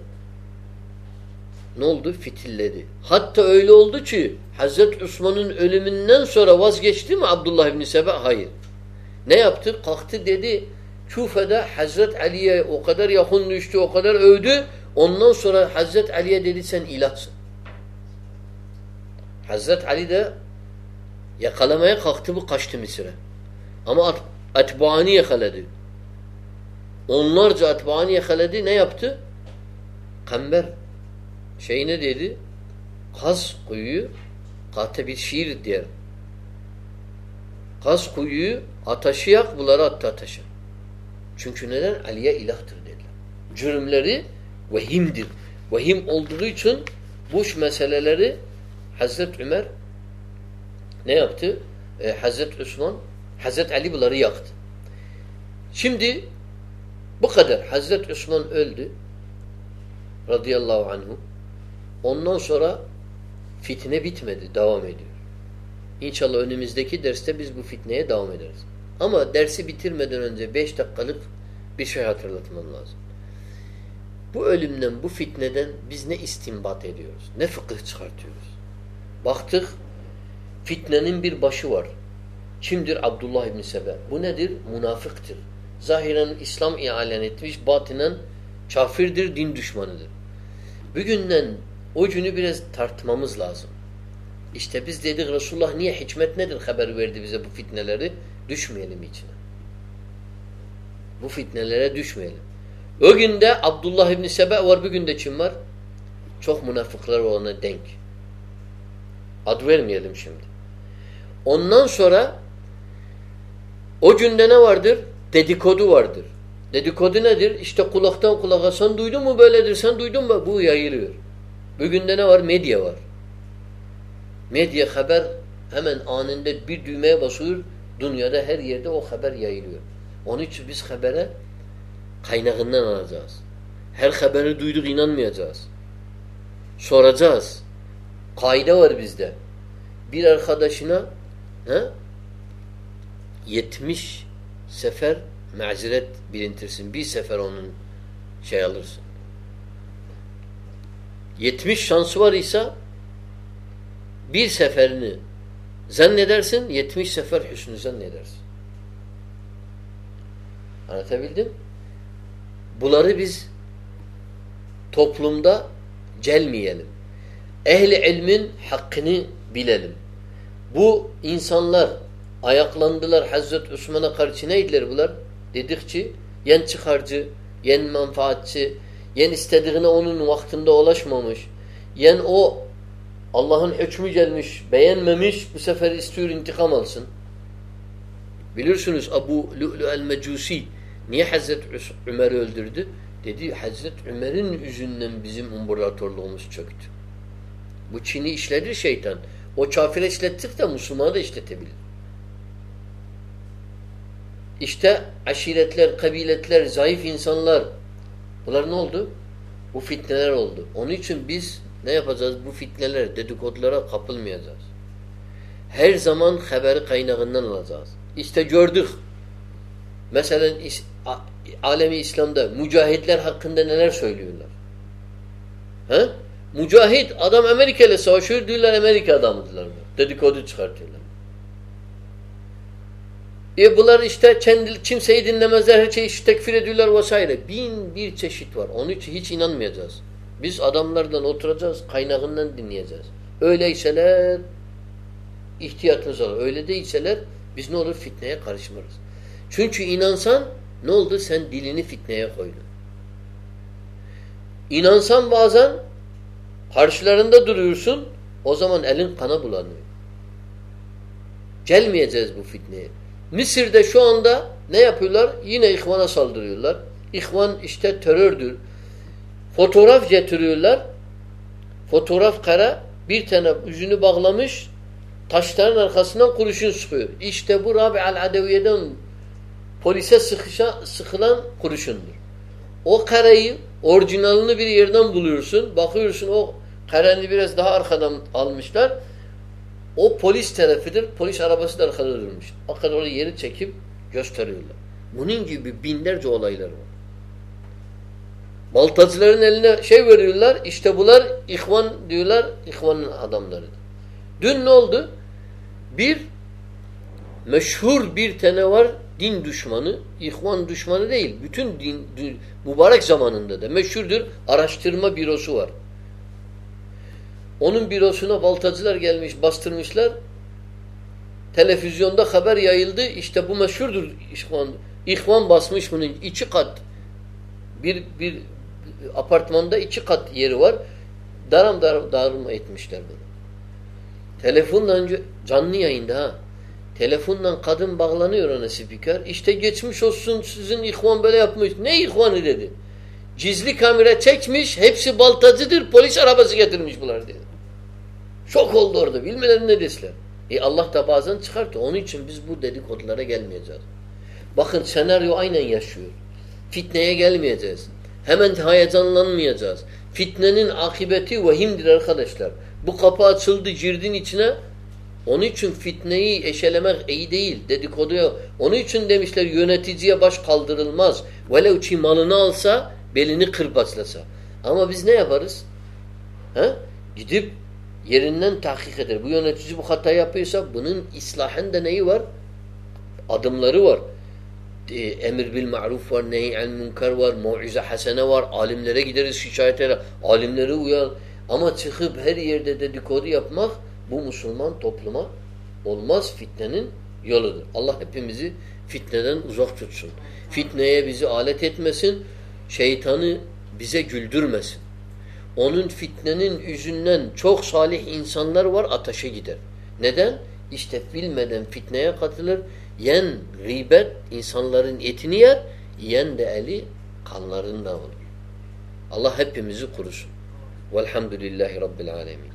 S1: ne oldu? Fitilledi. Hatta öyle oldu ki Hazreti Osman'ın ölümünden sonra vazgeçti mi Abdullah İbni Sebe? Hayır. Ne yaptı? Kalktı dedi Küfe'de Hazreti Ali'ye o kadar yakın düştü, o kadar övdü. Ondan sonra Hazret Ali'ye dedi sen ilahsın. Hazret Ali de yakalamaya kalktı bu kaçtı Mısır'a. Ama at, atbaani yakaladı. Onlarca atbaani yakaladı. Ne yaptı? Kamber şey ne dedi? Kaz kuyuyu kate bir şiir diyer. Kaz kuyuyu ateşi yak bunları attı ateşe. Çünkü neden? Aliye ilahtır dediler. Cürümleri vehimdir. Vehim olduğu için bu meseleleri Hazreti Ömer ne yaptı? Ee, Hazreti Osman Hazreti Ali bunları yaktı. Şimdi bu kadar. Hazreti Osman öldü. Radıyallahu anhu. Ondan sonra fitne bitmedi. Devam ediyor. İnşallah önümüzdeki derste biz bu fitneye devam ederiz. Ama dersi bitirmeden önce beş dakikalık bir şey hatırlatmam lazım. Bu ölümden, bu fitneden biz ne istimbat ediyoruz? Ne fıkıh çıkartıyoruz? Baktık fitnenin bir başı var. Kimdir? Abdullah İbni Sebe. Bu nedir? Münafıktır. Zahiren İslam ialen etmiş, batinen kafirdir, din düşmanıdır. Bugünden o günü biraz tartmamız lazım. İşte biz dedik Resulullah niye hikmet nedir haber verdi bize bu fitneleri? Düşmeyelim içine. Bu fitnelere düşmeyelim. O günde Abdullah İbni Sebe var, bugün de kim var? Çok münafıklar ona denk. Ad vermeyelim şimdi. Ondan sonra o günde ne vardır? Dedikodu vardır. Dedikodu nedir? İşte kulaktan kulağa sen duydun mu böyledir, sen duydun mu? Bu yayılıyor. Bugün de ne var? Medya var. Medya haber hemen anında bir düğmeye basıyor. Dünyada her yerde o haber yayılıyor. Onun için biz habere kaynağından alacağız. Her haberi duyduk inanmayacağız. Soracağız. Kaide var bizde. Bir arkadaşına he, 70 sefer mazeret bilintirsin. Bir sefer onun şey alırsın. 70 şansı var ise bir seferini zannedersin, 70 sefer hüsnü zannedersin. Anlatabildim? Bunları biz toplumda gelmeyelim. Ehli ilmin hakkını bilelim. Bu insanlar ayaklandılar Hazreti Osman'a karşı neydiler bunlar? Dedikçi yen çıkarcı, yen menfaatçi, yen istediğine onun vaktinde ulaşmamış, yen o Allah'ın hükmü gelmiş, beğenmemiş, bu sefer istiyor intikam alsın. Bilirsiniz Abu Lu'lu el-Mecusi niye Hazreti Ömer'i öldürdü? Dedi Hazreti Ömer'in yüzünden bizim imparatorluğumuz çöktü. Bu Çin'i işledir şeytan. O kafire işlettik de Müslümanı da işletebilir. İşte aşiretler, kabiletler, zayıf insanlar bunlar ne oldu? Bu fitneler oldu. Onun için biz ne yapacağız? Bu fitneler, dedikodulara kapılmayacağız. Her zaman haberi kaynağından alacağız. İşte gördük. Mesela alemi İslam'da mücahitler hakkında neler söylüyorlar? He? Mücahit adam Amerika ile savaşıyor diyorlar Amerika adamıdırlar. Dedikodu çıkartıyorlar. E bunlar işte kendi, kimseyi dinlemezler, her şeyi tekfir ediyorlar vesaire. Bin bir çeşit var. Onun için hiç inanmayacağız. Biz adamlardan oturacağız, kaynağından dinleyeceğiz. Öyleyseler ihtiyatınız olur. Öyle değilseler biz ne olur fitneye karışmarız. Çünkü inansan ne oldu? Sen dilini fitneye koydun. İnansan bazen karşılarında duruyorsun o zaman elin kana bulanıyor. Gelmeyeceğiz bu fitneye. Mısır'da şu anda ne yapıyorlar? Yine ihvana saldırıyorlar. İhvan işte terördür. Fotoğraf getiriyorlar. Fotoğraf kara bir tane yüzünü bağlamış taşların arkasından kurşun sıkıyor. İşte bu Rabi al-Adeviye'den polise sıkışa, sıkılan kurşundur. O karayı orijinalini bir yerden buluyorsun. Bakıyorsun o kareyi biraz daha arkadan almışlar. O polis tarafıdır. Polis arabası da arkada durmuş. Arkada orada yeri çekip gösteriyorlar. Bunun gibi binlerce olaylar var. Baltacıların eline şey veriyorlar. İşte bunlar ihvan diyorlar. İhvanın adamları. Dün ne oldu? Bir meşhur bir tane var. din düşmanı, ihvan düşmanı değil. Bütün din mübarek zamanında da meşhurdur. Araştırma bürosu var. Onun bürosuna baltacılar gelmiş, bastırmışlar. Televizyonda haber yayıldı. İşte bu meşhurdur ihvan. İhvan basmış bunun iki kat. Bir, bir apartmanda iki kat yeri var. Daram daram darma etmişler bunu. Telefonla önce canlı yayında ha. Telefonla kadın bağlanıyor ona spiker. İşte geçmiş olsun sizin ihvan böyle yapmış. Ne ihvanı dedi. Cizli kamera çekmiş. Hepsi baltacıdır. Polis arabası getirmiş bunlar dedi. Şok oldu orada. Bilmeden ne deseler. E Allah da bazen çıkartıyor. Onun için biz bu dedikodulara gelmeyeceğiz. Bakın senaryo aynen yaşıyor. Fitneye gelmeyeceğiz. Hemen heyecanlanmayacağız. Fitnenin akıbeti vehimdir arkadaşlar. Bu kapı açıldı girdin içine. Onun için fitneyi eşelemek iyi değil. Dedikoduya. Onun için demişler yöneticiye baş kaldırılmaz. Velev ki malını alsa belini kırbaçlasa. Ama biz ne yaparız? He? Gidip yerinden tahkik eder. Bu yönetici bu hata yapıyorsa bunun islahında neyi var? Adımları var. E, emir bil ma'ruf var, nehi en münker var, mu'ize hasene var. Alimlere gideriz şikayet eder. Alimleri uyar. Ama çıkıp her yerde dedikodu yapmak bu Müslüman topluma olmaz. Fitnenin yoludur. Allah hepimizi fitneden uzak tutsun. Fitneye bizi alet etmesin. Şeytanı bize güldürmesin. Onun fitnenin yüzünden çok salih insanlar var ateşe gider. Neden? İşte bilmeden fitneye katılır. Yen gıybet insanların etini yer. Yen de eli kanlarından olur. Allah hepimizi kurusun. Velhamdülillahi Rabbil alemin.